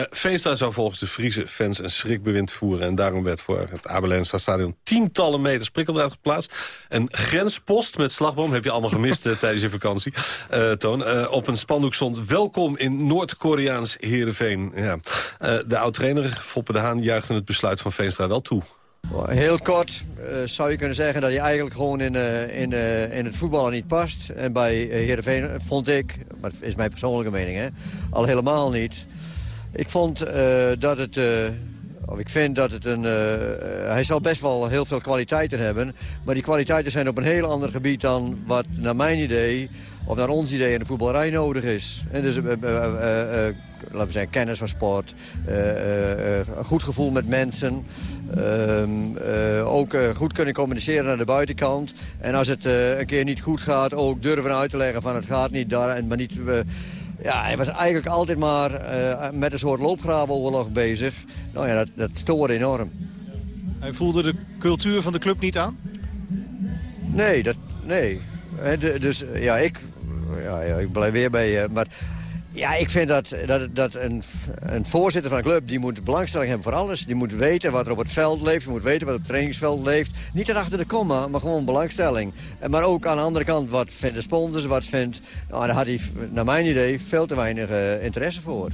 Veenstra zou volgens de Friese fans een schrikbewind voeren. En daarom werd voor het Abelenstra stadion tientallen meters prikkeldraad geplaatst. Een grenspost met slagboom, heb je allemaal gemist (laughs) tijdens je vakantie, Toon. Op een spandoek stond welkom in Noord-Koreaans Heerenveen. Ja. De oud-trainer Foppe de Haan juichte het besluit van Veenstra wel toe. Heel kort eh, zou je kunnen zeggen dat hij eigenlijk gewoon in, eh, in, eh, in het voetballen niet past. En bij Heerenveen vond ik, maar dat is mijn persoonlijke mening, hè, al helemaal niet. Ik vond dat het... of ik vind dat het een... hij zal best wel heel veel kwaliteiten hebben. Maar die kwaliteiten zijn op een heel ander gebied dan wat naar mijn idee... of naar ons idee in de voetballerij nodig is. En dus, eh, eh, eh, laten we zeggen, kennis van sport. een goed gevoel met mensen. ehm, eh, ook goed kunnen communiceren naar de buitenkant. En als het een keer niet goed gaat, ook durven uit te leggen van het gaat niet daar. En maar niet... ja, hij was eigenlijk altijd maar met een soort loopgravenoorlog bezig. Nou ja, dat, dat stoorde enorm. Hij voelde de cultuur van de club niet aan? Nee, dat, nee. De- dus ja, ik, ja, ja, ik blijf weer bij je. Maar ja, ik vind dat, dat, dat een, een voorzitter van een club... die moet belangstelling hebben voor alles. Die moet weten wat er op het veld leeft. Die moet weten wat op het trainingsveld leeft. Niet erachter de komma, maar gewoon belangstelling. Maar ook aan de andere kant, wat vinden sponsors, wat vindt... Nou, daar had hij, naar mijn idee, veel te weinig eh, interesse voor.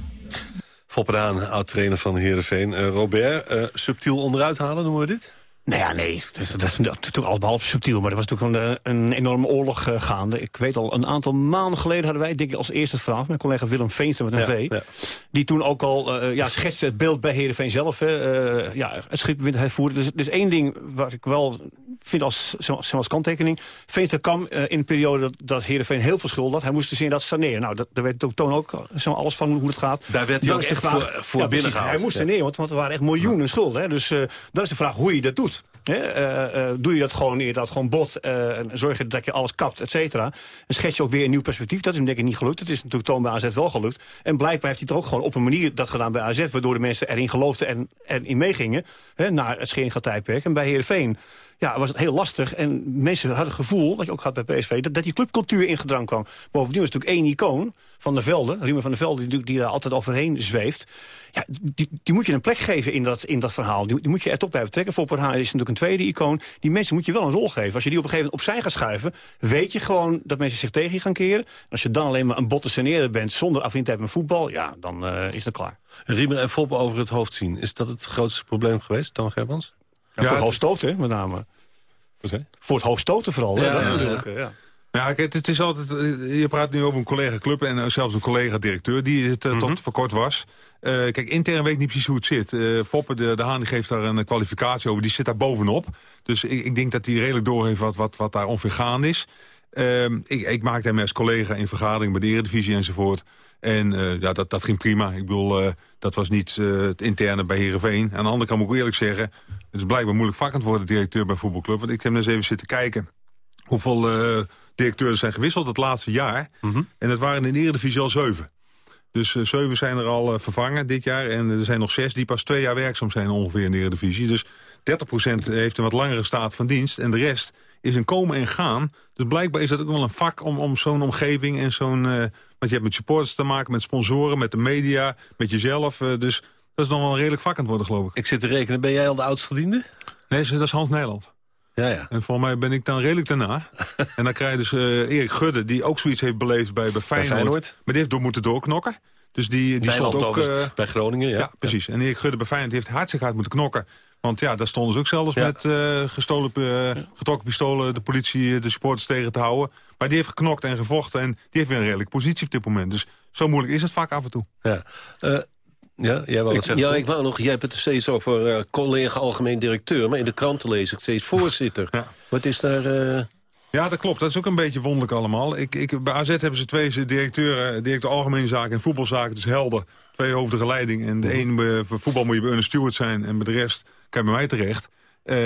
Foppe de Haan, oud-trainer van Heerenveen. Eh, Robert, eh, subtiel onderuit halen, noemen we dit? Nou ja, nee, dat, dat is natuurlijk alles behalve subtiel. Maar er was natuurlijk een, een enorme oorlog eh, gaande. Ik weet al, een aantal maanden geleden hadden wij, denk ik, als eerste het verhaal... met mijn collega Willem Veenstra met een Ja, V. ja. Die toen ook al eh, ja, schetste het beeld bij Heerenveen zelf. Hè, eh, ja, het schipwind hij voerde. Dus, dus één ding wat ik wel vind als, zeg als kanttekening. Veenstra kwam eh, in een periode dat, dat Heerenveen heel veel schuld had. Hij moest dus dat saneren. Nou, dat, daar weet ook Toon ook zeg alles van hoe het gaat. Daar werd hij ook is de echt vraag- voor- voor Ja, precies. binnengehaald. Hij moest saneren, want, want er waren echt miljoenen schulden. Hè. Dus eh, dan is de vraag hoe je dat doet. Eh, eh, doe je dat gewoon, inderdaad gewoon bot, en zorg je dat je alles kapt, et cetera. En schets je ook weer een nieuw perspectief. Dat is hem denk ik niet gelukt. Dat is natuurlijk Toon bij AZ wel gelukt. En blijkbaar heeft hij het ook gewoon op een manier dat gedaan bij AZ... waardoor de mensen erin geloofden en erin meegingen hè, naar het Scheringa-tijdperk. En bij Heerenveen ja, was het heel lastig. En mensen hadden het gevoel, wat je ook had bij PSV... dat, dat die clubcultuur in gedrang kwam. Bovendien was natuurlijk één icoon van de Velde, Riemer van der Velde... die, die daar altijd overheen zweeft. Ja, die, die moet je een plek geven in dat, in dat verhaal. Die, die moet je er toch bij betrekken. Voor Haan is natuurlijk een tweede icoon. Die mensen moet je wel een rol geven. Als je die op een gegeven moment opzij gaat schuiven... weet je gewoon dat mensen zich tegen je gaan keren. En als je dan alleen maar een botte sceneerder bent... zonder affiniteit met voetbal, ja, dan eh, is het klaar. Riemer en Foppe over het hoofd zien. Is dat het grootste probleem geweest, Toon Gerbrands? Ja, voor het hoofdstoten, hè, met name. Voor het hoofdstoten vooral. hè. Ja, dat ja, natuurlijk, ja. Ja. Kijk, het, is altijd, eh, je praat nu over een collega-club en eh, zelfs een collega-directeur die het eh, tot voor kort was. Kijk, intern weet ik niet precies hoe het zit. Foppe, de, de Haan, die geeft daar een kwalificatie over, die zit daar bovenop. Dus ik, ik denk dat hij redelijk doorheeft wat, wat, wat daar ongeveer gaande is. Ehm, ik, ik maakte hem als collega in vergadering bij de Eredivisie enzovoort. En ja, dat, dat ging prima. Ik bedoel, dat was niet het interne bij Heerenveen. Aan de andere kant moet ik eerlijk zeggen... het is blijkbaar moeilijk vakkend worden directeur bij voetbalclub. Want ik heb dus even zitten kijken hoeveel directeuren zijn gewisseld het laatste jaar. En dat waren in de Eredivisie al zeven. Dus eh, zeven zijn er al eh, vervangen dit jaar. En er zijn nog zes die pas twee jaar werkzaam zijn ongeveer in de Eredivisie. Dus 30% heeft een wat langere staat van dienst. En de rest is een komen en gaan. Dus blijkbaar is dat ook wel een vak om, om zo'n omgeving en zo'n... eh, want je hebt met supporters te maken, met sponsoren, met de media, met jezelf. dus dat is dan wel redelijk vakkend worden, geloof ik. Ik zit te rekenen, ben jij al de oudste gediende? Nee, dat is Hans Nederland. Ja, ja. En volgens mij ben ik dan redelijk daarna. (laughs) en dan krijg je dus eh, Erik Gudde, die ook zoiets heeft beleefd bij, bij Feyenoord. Feyenoord. Maar die heeft door moeten doorknokken. Dus die, die stond ook... eh, bij Groningen, ja. ja, precies. En Erik Gudde bij Feyenoord die heeft hartstikke hard moeten knokken. Want ja, daar stonden ze ook zelfs Ja. met eh, gestolen, getrokken pistolen... de politie, de supporters tegen te houden. Maar die heeft geknokt en gevochten. En die heeft weer een redelijke positie op dit moment. Dus zo moeilijk is het vaak af en toe. Ja, ja jij het zeggen, ja, ik wou nog, jij hebt het steeds over eh, collega algemeen directeur... maar in de kranten lees ik steeds voorzitter. (laughs) Wat is daar... eh, Ja, dat klopt. Dat is ook een beetje wonderlijk allemaal. Ik, ik, bij AZ hebben ze twee directeuren, directeur algemene zaken en voetbalzaken. Het is helder. Twee hoofdige leiding. En de een bij voetbal moet je bij Ernest Stewart zijn en bij de rest kan je bij mij terecht. Eh,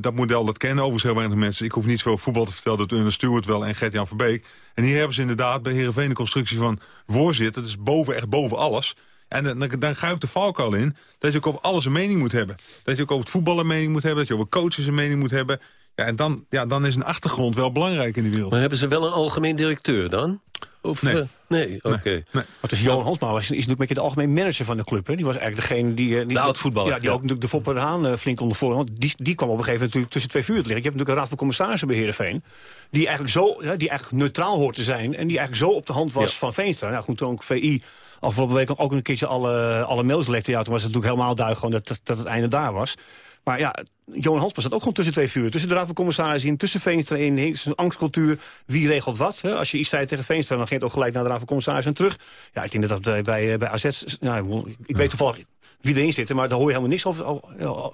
dat model, dat kennen overigens heel weinig mensen. Ik hoef niet zoveel voetbal te vertellen, dat Ernest Stewart wel en Gert-Jan Verbeek. En hier hebben ze inderdaad bij Heerenveen de constructie van voorzitter. Dat is boven, echt boven alles. En dan, dan, ga je ook de valk al in dat je ook over alles een mening moet hebben. Dat je ook over het voetbal een mening moet hebben. Dat je over coaches een mening moet hebben. Ja, en dan, ja, dan is een achtergrond wel belangrijk in die wereld. Maar hebben ze wel een algemeen directeur dan? Of, Nee. eh, nee, oké. Maar dus Johan Hansma was, is natuurlijk een beetje de algemeen manager van de club. Hè? Die was eigenlijk degene die... eh, die De oud-voetballer, Ja, die ja. ook natuurlijk de Foppe de Haan eh, flink onder voor. Want die, die kwam op een gegeven moment natuurlijk tussen twee vuur te liggen. Je hebt natuurlijk een raad van commissarissen bij Heerenveen. Die eigenlijk, zo, ja, die eigenlijk neutraal hoort te zijn. En die eigenlijk zo op de hand was Ja. van Veenstra. Nou goed, toen ook VI afgelopen week ook een keertje alle, alle mails lekte. Ja, toen was het natuurlijk helemaal duidelijk gewoon dat, dat, het einde daar was. Maar ja, Johan Hansma zat ook gewoon tussen twee vuur. Tussen de Raad in, tussen Veenstra in. hing Zo'n angstcultuur, wie regelt wat. Hè? Als je iets zei tegen Veenstra, dan ging het ook gelijk naar de Raad van en terug. Ja, ik denk dat dat bij, bij, bij AZ... Nou, ik weet toevallig wie erin zit, maar daar hoor je helemaal niks over, over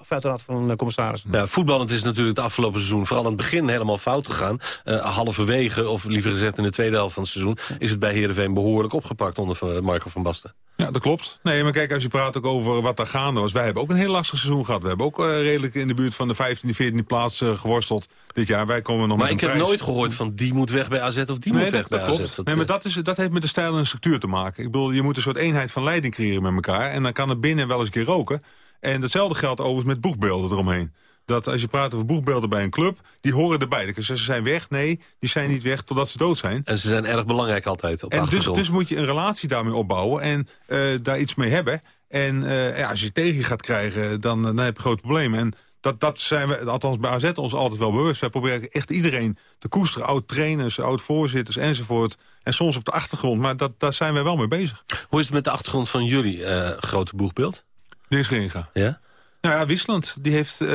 vanuit de Raad van eh, Commissarissen. Ja, voetballend is natuurlijk het afgelopen seizoen... vooral aan het begin helemaal fout gegaan. Eh, halverwege, of liever gezegd in de tweede helft van het seizoen... is het bij Heerenveen behoorlijk opgepakt onder Van- Marco van Basten. Ja, dat klopt. Nee, maar kijk, als je praat ook over wat daar gaande was. Wij hebben ook een heel lastig seizoen gehad. We hebben ook eh, redelijk in de buurt van de 15e, 14e plaats eh, geworsteld dit jaar. Wij komen nog Maar met ik een heb prijs. nooit gehoord van die moet weg bij AZ of die moet weg dat, bij dat AZ. klopt. Dat, nee, maar eh, dat, is, dat heeft met de stijl en structuur te maken. Ik bedoel, je moet een soort eenheid van leiding creëren met elkaar. En dan kan het binnen wel eens een keer roken. En datzelfde geldt overigens met boegbeelden eromheen. Dat als je praat over boegbeelden bij een club, die horen erbij. Zeggen, ze zijn weg. Nee, die zijn niet weg totdat ze dood zijn. En ze zijn erg belangrijk altijd op de En dus, dus moet je een relatie daarmee opbouwen en eh, daar iets mee hebben. En eh, ja, als je het tegen je gaat krijgen, dan, dan heb je grote problemen. En dat, dat zijn we, althans bij AZ, ons altijd wel bewust. Wij proberen echt iedereen te koesteren. Oud-trainers, oud-voorzitters enzovoort. En soms op de achtergrond, maar dat, daar zijn wij wel mee bezig. Hoe is het met de achtergrond van jullie eh, grote boegbeeld? Dit is Geringa. Ja? Nou ja, wisselend. Die heeft, eh,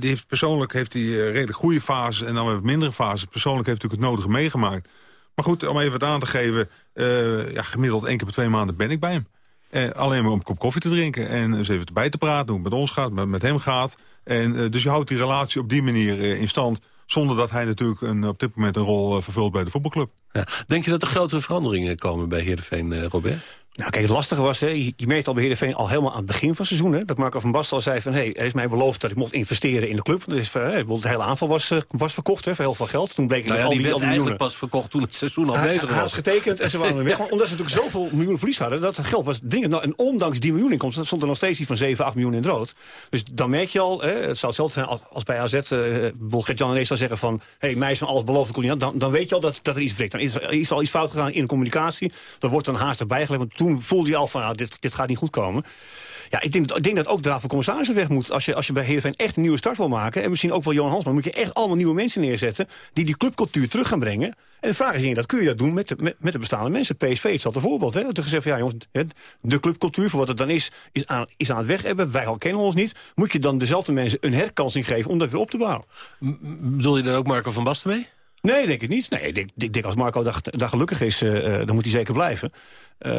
die heeft persoonlijk heeft die, eh, redelijk goede fases en dan weer mindere fases. Persoonlijk heeft natuurlijk het nodige meegemaakt. Maar goed, om even wat aan te geven, eh, ja, gemiddeld één keer per twee maanden ben ik bij hem. Alleen maar om een kop koffie te drinken en eens even erbij te praten, hoe het met ons gaat, met, met hem gaat. En, dus je houdt die relatie op die manier in stand, zonder dat hij natuurlijk een, op dit moment een rol vervult bij de voetbalclub. Ja. Denk je dat er grotere veranderingen komen bij Heerenveen, Robert? Nou, kijk, het lastige was, hè, je, je merkt al bij Heerenveen al helemaal aan het begin van het seizoen... Hè, dat Marco van Basten al zei van, hey, hij heeft mij beloofd dat ik mocht investeren in de club. Dus, eh, bijvoorbeeld de hele aanval was, eh, was verkocht hè, voor heel veel geld. Toen bleek Nou ja, al die die, werd al die eigenlijk pas verkocht toen het seizoen al Hij, bezig hij had was. getekend en ze waren weer (laughs) weg. Maar Omdat ze natuurlijk zoveel miljoenen verlies hadden, dat het geld was dringend. Nou, en ondanks die miljoeninkomsten stond er nog steeds iets van 7, 8 miljoen in het rood. Dus dan merk je al, hè, het zou hetzelfde zijn als, als bij AZ. Uh, Gert-Jan ineens zou zeggen van, hey, mij is van alles beloofd, dan, dan weet je al dat, dat er iets wrikt. Dan is er, is er al iets fout gegaan in de communicatie. Dat wordt dan haastig bijgelegd. Want toen voelde je al van, nou, dit, dit gaat niet goed komen. Ja, ik denk, ik denk dat ook de Raad van Commissarissen weg moet. Als je, als je bij Heerenveen echt een nieuwe start wil maken... en misschien ook wel Johan Hansman... moet je echt allemaal nieuwe mensen neerzetten... die die clubcultuur terug gaan brengen. En de vraag is, dat kun je dat doen met de, met, de bestaande mensen. PSV is dat een voorbeeld. Hè? Toen gezegd van, ja, jongens, de clubcultuur, voor wat het dan is... is aan, is aan het weg hebben. Wij al kennen ons niet. Moet je dan dezelfde mensen een herkansing geven... om dat weer op te bouwen? Bedoel je daar ook Marco van Basten mee? Nee, denk ik niet. Nee, ik denk, ik denk als Marco daar, daar gelukkig is, uh, dan moet hij zeker blijven. Uh,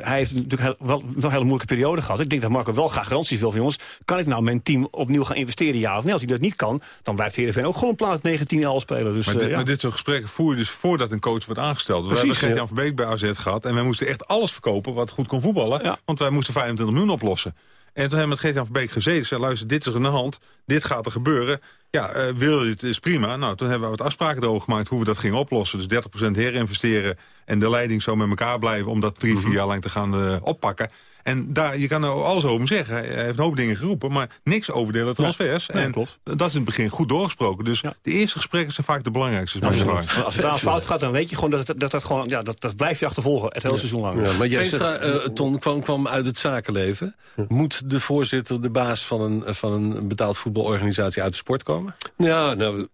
hij heeft natuurlijk heel, wel, wel een hele moeilijke periode gehad. Ik denk dat Marco wel graag garanties wil van jongens. Kan ik nou mijn team opnieuw gaan investeren, ja of nee? Als hij dat niet kan, dan blijft Heerenveen ook gewoon plaats 19 11 spelen. Dus, maar, uh, dit, ja. maar dit soort gesprekken voer je dus voordat een coach wordt aangesteld. Precies, we hebben Gert-Jan ja. Verbeek bij AZ gehad. En wij moesten echt alles verkopen wat goed kon voetballen. Ja. Want wij moesten 25 miljoen oplossen. En toen hebben we met Gert-Jan Verbeek gezeten. Zei, luister, dit is aan de hand. Dit gaat er gebeuren. Ja, uh, wil je het, is prima. Nou, toen hebben we wat afspraken erover gemaakt hoe we dat gingen oplossen. Dus 30% herinvesteren en de leiding zo met elkaar blijven... om dat drie, vier Mhm. jaar lang te gaan uh, oppakken. En daar, je kan er alles over hem zeggen. Hij heeft een hoop dingen geroepen, maar niks over de hele transfers. Ja, en klopt. dat is in het begin goed doorgesproken. Dus Ja. de eerste gesprekken zijn vaak de belangrijkste. Ervaring. Als het daar fout gaat, dan weet je gewoon dat dat, dat, dat gewoon, ja, dat, dat blijf je achtervolgen het hele seizoen lang. Ja, maar jij Veenstra, zegt- eh, Ton, kwam, kwam uit het zakenleven. Moet de voorzitter, de baas van een, van een betaald voetbalorganisatie uit de sport komen? Ja, nou,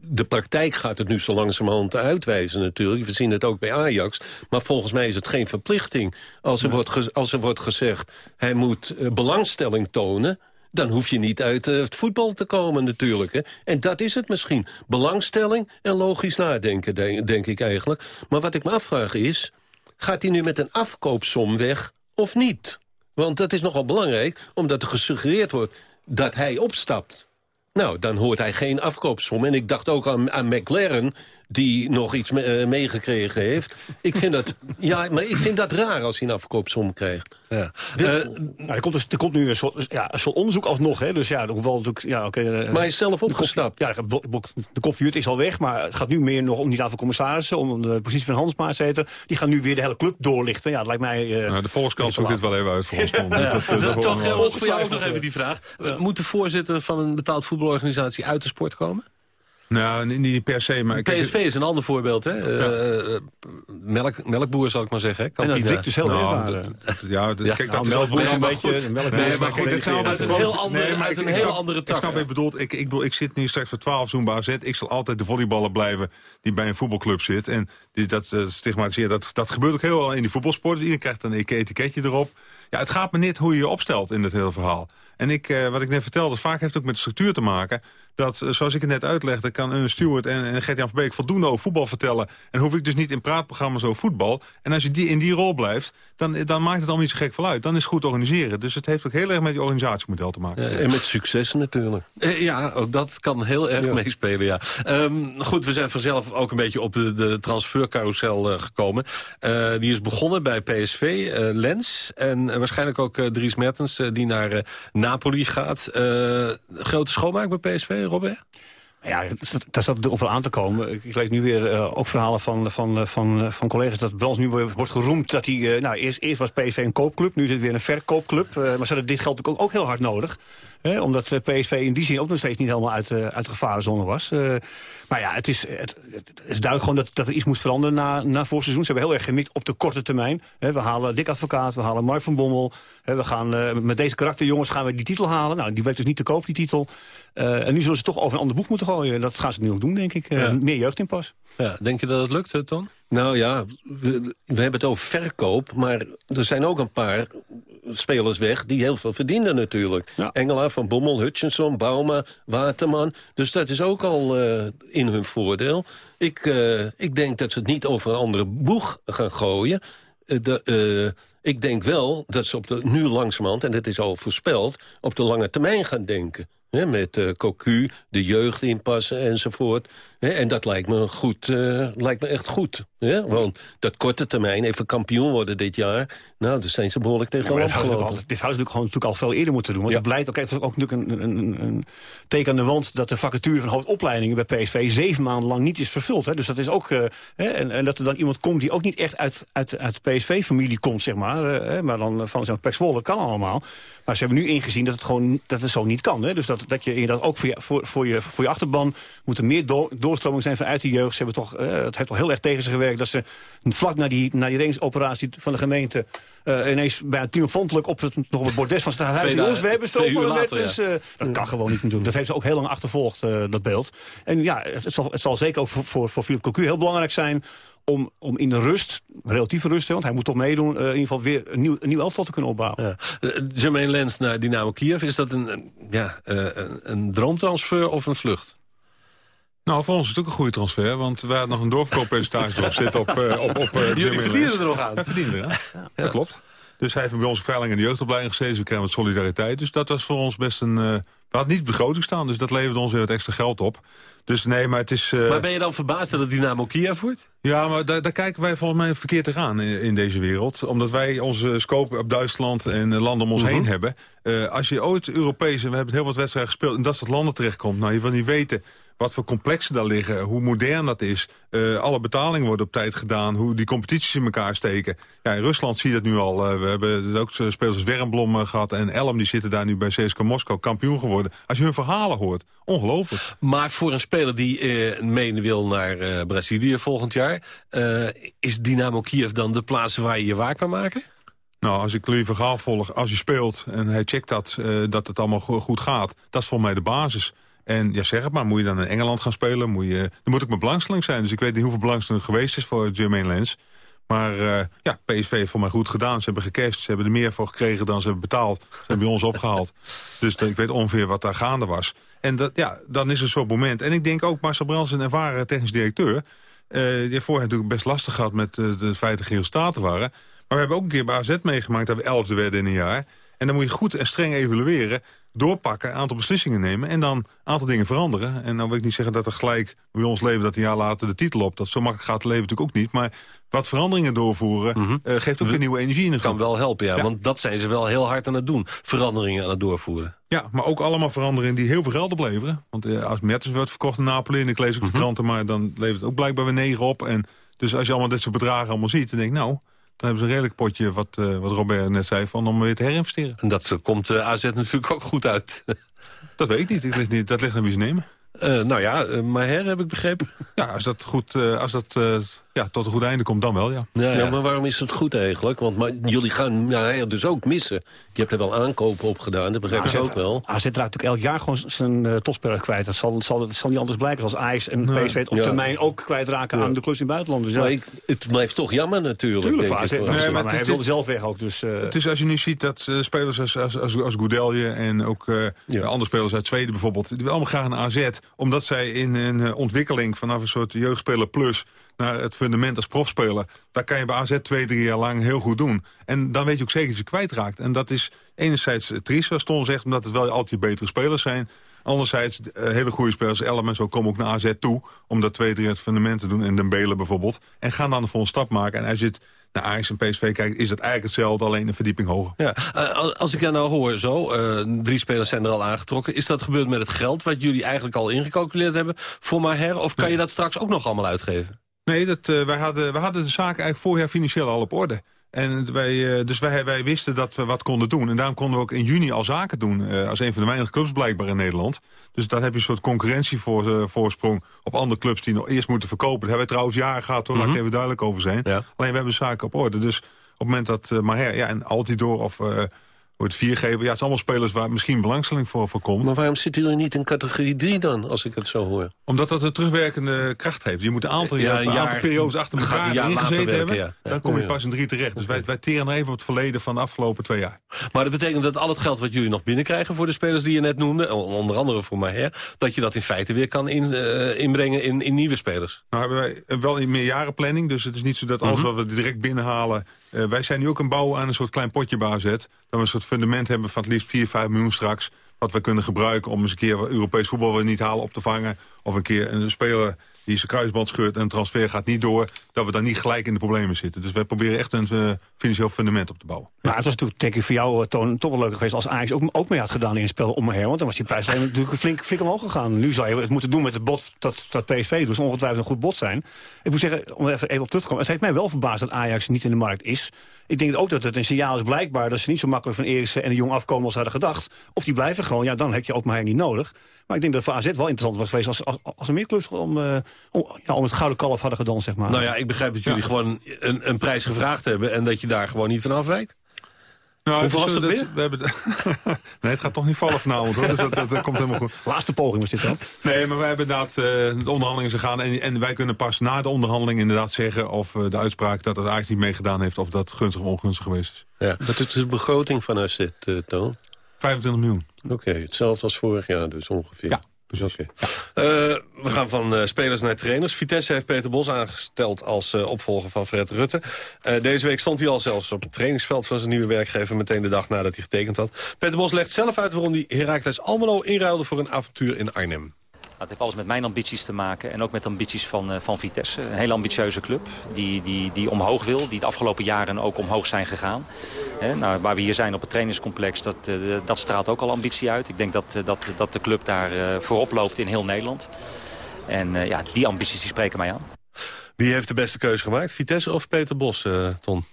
de praktijk gaat het nu zo langzamerhand uitwijzen natuurlijk. We zien het ook bij Ajax. Maar volgens mij is het geen verplichting. Als er, wordt, als er wordt gezegd, hij moet eh, belangstelling tonen... dan hoef je niet uit eh, het voetbal te komen natuurlijk. Hè. En dat is het misschien. Belangstelling en logisch nadenken, denk, denk ik eigenlijk. Maar wat ik me afvraag is, gaat hij nu met een afkoopsom weg of niet? Want dat is nogal belangrijk, omdat er gesuggereerd wordt dat hij opstapt. Nou, dan hoort hij geen afkoopsom. En ik dacht ook aan, aan McLaren die nog iets me- eh, meegekregen heeft. Ik vind dat, ja, maar ik vind dat raar als hij een afkoopsom krijgt. Ja. nou, er, komt dus, er komt nu een soort, ja, een soort onderzoek alsnog. Hè? Dus ja, hoewel natuurlijk... Ja, oké. eh, Maar hij is zelf de opgestapt. koffie- Ja, de, koffiehut is al weg, maar het gaat nu meer nog om die raad van commissarissen... om de positie van Hans Maatszeter. Die gaan nu weer de hele club doorlichten. Ja, dat lijkt mij... eh, Nou, de Volkskrant zoekt dit wel even uit voor ons. Dus dat, eh, dat Toch, eh, voor jou ook nog even die vraag. Eh, Moet de voorzitter van een betaald voetbalorganisatie uit de sport komen? Nou, niet- niet per se, maar... PSV is een ander voorbeeld, hè? Eh, eh, melk, melkboer, zal ik maar zeggen. Hè? En dat dus heel Nou, ervaren. dat- ja, dat- Ja, kijk, nou, dat is melkboer wel- is een beetje- goed. melkboer Nee, is maar goed, ik snap uit een heel andere- uit een heel andere tak, Ik snap wat je bedoelt. Ik, ik, bedoel, ik zit nu straks voor 12 zoen bij AZ. Ik zal altijd de volleyballer blijven die bij een voetbalclub zit. En die, dat uh, stigmatiseert, dat, dat gebeurt ook heel wel in die voetbalsport. Iedereen krijgt een etiketje erop. Ja, het gaat me niet hoe je je opstelt in dit hele verhaal. En ik, uh, wat ik net vertelde, vaak heeft het ook met de structuur te maken. Dat, uh, zoals ik het net uitlegde, kan een steward en, en Gert-Jan Verbeek voldoende over voetbal vertellen. En hoef ik dus niet in praatprogramma's over voetbal. En als je die, in die rol blijft, dan, dan maakt het allemaal niet zo gek veel uit. Dan is het goed organiseren. Dus het heeft ook heel erg met je organisatiemodel te maken. En met succes natuurlijk. Eh, ja, ook dat kan heel erg meespelen, ja. Um, goed, we zijn vanzelf ook een beetje op de, de transfercarousel uh, gekomen. Uh, die is begonnen bij PSV, uh, Lens. En waarschijnlijk ook Dries Mertens, die naar Napoli gaat. grote schoonmaak bij PSV, Robert? Ja, daar staat er wel aan te komen. Ik lees nu weer uh, ook verhalen van, van, van, van collega's dat Brands nu wordt geroemd dat hij... Nou, eerst, eerst was PSV een koopclub, nu is het weer een verkoopclub. Uh, maar ze hadden dit geld natuurlijk ook heel hard nodig. Hè, omdat PSV in die zin ook nog steeds niet helemaal uit, uit de gevarenzone was. maar ja, het is, het, is duidelijk gewoon dat, dat er iets moest veranderen na, na voorseizoen. Ze hebben heel erg gemikt op de korte termijn. Hè, we halen Dick Advocaat, we halen Mark van Bommel. We gaan, met deze karakterjongens gaan we die titel halen. Nou, die werd dus niet te koop, die titel. En nu zullen ze toch over een ander boeg moeten gooien. Dat gaan ze nu ook doen, denk ik. Ja. meer jeugd in pas. Ja, denk je dat het lukt, Ton? Nou ja, we, we hebben het over verkoop, maar er zijn ook een paar spelers weg die heel veel verdienen natuurlijk. Ja. Engelaar, Van Bommel, Hutchinson, Bauma, Waterman. Dus dat is ook al uh, in hun voordeel. Ik, uh, ik denk dat ze het niet over een andere boeg gaan gooien. Uh, de, ik denk wel dat ze op de, nu langzamerhand, en dat is al voorspeld... op de lange termijn gaan denken. Met uh, Cocu, de jeugd inpassen enzovoort. En dat lijkt me, goed, uh, lijkt me echt goed. He? Want dat korte termijn, even kampioen worden dit jaar... nou, daar zijn ze behoorlijk tegenaan ja. Dit hadden ze natuurlijk, gewoon, natuurlijk al veel eerder moeten doen. Want ja. het blijkt ook, ook, ook natuurlijk een, een, een, teken aan de wand... dat de vacature van hoofdopleidingen bij PSV zeven maanden lang niet is vervuld. Hè? Dus dat is ook... Uh, en, en, dat er dan iemand komt die ook niet echt uit, uit, uit de PSV-familie komt, zeg maar. maar dan van zo'n Zwolle, kan allemaal. Maar ze hebben nu ingezien dat het gewoon dat het zo niet kan. Hè? Dus dat, dat je inderdaad ook voor je, voor, voor, je, voor je achterban... moet er meer door, doorstroming zijn vanuit de jeugd. Ze hebben toch, uh, het heeft toch heel erg tegen ze gewerkt... dat ze vlak na die, na die reddingsoperatie van de gemeente... Uh, ineens bijna triomfantelijk op het, nog op het bordes van Stadhuis. Jongens, we hebben stoppen. dus, uh, dat kan gewoon niet natuurlijk. Dat heeft ze ook heel lang achtervolgd, uh, dat beeld. En ja, het zal, het zal zeker ook voor, voor, voor Philippe Cocu heel belangrijk zijn... Om, om in de rust, relatieve rust, want hij moet toch meedoen... in ieder geval weer een nieuw, een nieuw elftal te kunnen opbouwen. Ja. Jermaine Lens naar Dynamo Kiev, is dat een, een ja, een, een droomtransfer of een vlucht? Nou, voor ons is het ook een goede transfer, want we hadden nog een doorverkooppercentage erop zitten op, uh, op, op uh, Jullie verdienen er nog aan. Wij verdienen er, ja. ja. Dat klopt. Dus hij heeft bij ons veiling in de jeugdopleiding gezeten, dus we krijgen wat solidariteit. Dus dat was voor ons best een... Uh, we hadden niet begroting staan, dus dat leverde ons weer wat extra geld op. Dus nee, maar het is... Uh... Maar ben je dan verbaasd dat het Dynamo Kiev wordt? Ja, maar daar, daar kijken wij volgens mij verkeerd tegenaan in, in deze wereld. Omdat wij onze scope op Duitsland en landen om ons uh -huh. heen hebben. Uh, als je ooit Europees, en we hebben heel wat wedstrijden gespeeld... in dat soort landen terechtkomt, nou, je wil niet weten wat voor complexen daar liggen, hoe modern dat is. Uh, alle betalingen worden op tijd gedaan, hoe die competities in elkaar steken. Ja, in Rusland zie je dat nu al. Uh, we hebben ook spelers als Wernblom uh, gehad en Elm, die zitten daar nu bij CSKA Moskou kampioen geworden. Als je hun verhalen hoort, ongelooflijk. Maar voor een speler die uh, mede wil naar Brazilië volgend jaar... Is Dynamo Kiev dan de plaats waar je je waar kan maken? Nou, als ik Louis Vergaal volg, als je speelt en hij checkt dat, uh, dat het allemaal go goed gaat... dat is voor mij de basis. En ja, zeg het maar, moet je dan in Engeland gaan spelen? Moet je, dan moet ik mijn belangstelling zijn. Dus ik weet niet hoeveel belangstelling er geweest is voor Jermaine Lens. Maar uh, ja, PSV heeft voor mij goed gedaan. Ze hebben gecashed, ze hebben er meer voor gekregen dan ze hebben betaald. Ze hebben bij ons (laughs) opgehaald. Dus ik weet ongeveer wat daar gaande was. En dat, ja, dan is het zo'n moment. En ik denk ook, Marcel Brands, een ervaren technisch directeur... Uh, die heeft vorige natuurlijk best lastig gehad met uh, de feiten geheel staten waren. Maar we hebben ook een keer bij AZ meegemaakt dat we elfde werden in een jaar. En dan moet je goed en streng evalueren, doorpakken, een aantal beslissingen nemen... en dan een aantal dingen veranderen. En dan wil ik niet zeggen dat er gelijk bij ons leven dat een jaar later de titel op. Dat zo makkelijk gaat het leven natuurlijk ook niet. Maar wat veranderingen doorvoeren eh, geeft ook weer nieuwe energie in de groep. Kan wel helpen, ja, want dat zijn ze wel heel hard aan het doen. Veranderingen aan het doorvoeren. Ja, maar ook allemaal veranderingen die heel veel geld opleveren. Want eh, als Mertens wordt verkocht in Napoli... en ik lees ook de kranten, maar dan levert het ook blijkbaar weer negen op. En dus als je allemaal dit soort bedragen allemaal ziet... dan denk ik, nou, dan hebben ze een redelijk potje... wat, eh, wat Robert net zei, van om weer te herinvesteren. En dat eh, komt eh, AZ natuurlijk ook goed uit. Dat weet ik niet. Dat ligt, niet, dat ligt aan wie ze nemen. Eh, nou ja, eh, Maher heb ik begrepen. Ja, als dat, goed, eh, als dat eh, ja, tot een goed einde komt, dan wel, ja. Ja, maar waarom is het goed eigenlijk? Want maar, jullie gaan ja, dus ook missen. Je hebt er wel aankopen op gedaan, dat begrijp ik AZ ook wel. AZ raakt natuurlijk elk jaar gewoon zijn uh, topspeler kwijt. Dat zal, zal, dat zal niet anders blijken als Ajax en Nee. PSV het op Ja. termijn ook kwijtraken aan de clubs in het buitenland. Dus ja, Maar ik, het blijft toch jammer natuurlijk. Tuurlijk, denk ik maar hij wilde zelf weg ook. Dus, eh, Het is als je nu ziet dat spelers als, als, als, als Goudelje en ook eh, andere spelers uit Zweden bijvoorbeeld... die willen allemaal graag een AZ, omdat zij in een eh, ontwikkeling vanaf een soort jeugdspeler plus naar het fundament als profspeler... daar kan je bij AZ twee, drie jaar lang heel goed doen. En dan weet je ook zeker dat je kwijtraakt. En dat is enerzijds eh, triest, zoals Ton zegt, omdat het wel altijd betere spelers zijn... Anderzijds, eh, hele goede spelers, Elm en zo, komen ook naar AZ toe... om dat twee, drie het fundament te doen, en Dembele bijvoorbeeld. En gaan dan de volgende stap maken. En je het naar Ajax en PSV kijkt, is het eigenlijk hetzelfde... alleen een verdieping hoger. Ja, eh, al- als ik jou nou hoor zo, eh, drie spelers zijn er al aangetrokken. Is dat gebeurd met het geld wat jullie eigenlijk al ingecalculeerd hebben voor Maher? Of kan je dat straks ook nog allemaal uitgeven? Nee, dat, eh, wij, hadden, wij hadden de zaken eigenlijk vorig jaar financieel al op orde. En wij, eh, dus wij, wij wisten dat we wat konden doen. En daarom konden we ook in juni al zaken doen. eh, als een van de weinige clubs blijkbaar in Nederland. Dus daar heb je een soort concurrentievoorsprong op andere clubs die nog eerst moeten verkopen. Daar hebben we trouwens jaren gehad, hoor, laat ik Mhm. even duidelijk over zijn. Alleen we hebben zaken op orde. Dus op het moment dat uh, Maher ja, en Altidor of uh, het viergever... ja, het zijn allemaal spelers waar misschien belangstelling voor, voor komt. Maar waarom zitten jullie niet in categorie 3 dan, als ik het zo hoor? Omdat dat een terugwerkende kracht heeft. Je moet een aantal, Ja, een aantal periodes achter elkaar een jaar ingezeten werken, hebben. ja. Dan kom je pas in drie terecht. Dus wij, wij teren even op het verleden van de afgelopen twee jaar. Maar dat betekent dat al het geld wat jullie nog binnenkrijgen voor de spelers die je net noemde, onder andere voor Maher, dat je dat in feite weer kan in, eh, inbrengen in, in nieuwe spelers. Nou hebben wij wel een meerjarenplanning. Dus het is niet zo dat alles Mhm. wat we direct binnenhalen... eh, wij zijn nu ook een bouwen aan een soort klein potje bazet. Dat we een soort fundament hebben van het liefst 4, 5 miljoen straks. Wat we kunnen gebruiken om eens een keer Europees voetbal we niet halen op te vangen. Of een keer een speler die zijn kruisband scheurt en transfer gaat niet door. Dat we dan niet gelijk in de problemen zitten. Dus wij proberen echt een eh, financieel fundament op te bouwen. Maar het was natuurlijk denk ik voor jou, eh, toch wel leuk geweest... als Ajax ook, mee had gedaan in een spel om her. Want dan was die prijs natuurlijk flink, flink omhoog gegaan. Nu zou je het moeten doen met het bot dat, dat PSV. Dus ongetwijfeld een goed bot zijn. Ik moet zeggen, om er even, even op terug te komen... het heeft mij wel verbaasd dat Ajax niet in de markt is. Ik denk ook dat het een signaal is blijkbaar... dat ze niet zo makkelijk van Eriksen en de Jong afkomen als ze hadden gedacht. Of die blijven gewoon, ja, dan heb je ook maar niet nodig. Maar ik denk dat voor AZ wel interessant was geweest... als, als, als er meer clubs om, eh, om, ja, om het gouden kalf hadden gedanst, zeg maar. Nou ja, ik begrijp dat jullie gewoon een, een prijs gevraagd hebben en dat je daar gewoon niet van afwijkt. Nou, Hoeveel het is was dat weer? We hebben (laughs) nee, het gaat toch niet vallen vanavond hoor. Dus dat, dat, dat komt helemaal goed. Laatste poging was dit dan? Nee, maar wij hebben inderdaad eh, de onderhandelingen gegaan. En, en wij kunnen pas na de onderhandeling inderdaad zeggen... of eh, de uitspraak dat het eigenlijk niet meegedaan heeft... of dat gunstig of ongunstig geweest is. Ja. Wat is de begroting van AZ, uh, Toon? 25 miljoen. Oké, hetzelfde als vorig jaar dus ongeveer. Ja. Oké. Eh, we gaan van eh, spelers naar trainers. Vitesse heeft Peter Bos aangesteld als eh, opvolger van Fred Rutte. Deze week stond hij al zelfs op het trainingsveld van zijn nieuwe werkgever... meteen de dag nadat hij getekend had. Peter Bos legt zelf uit waarom hij Heracles Almelo inruilde... voor een avontuur in Arnhem. Het heeft alles met mijn ambities te maken en ook met ambities van, uh, van Vitesse. Een hele ambitieuze club die, die, die omhoog wil, die de afgelopen jaren ook omhoog zijn gegaan. He, nou, waar we hier zijn op het trainingscomplex, dat, uh, dat straalt ook al ambitie uit. Ik denk dat, uh, dat, dat de club daar voorop loopt in heel Nederland. En ja, die ambities die spreken mij aan. Wie heeft de beste keuze gemaakt, Vitesse of Peter Bos, Ton?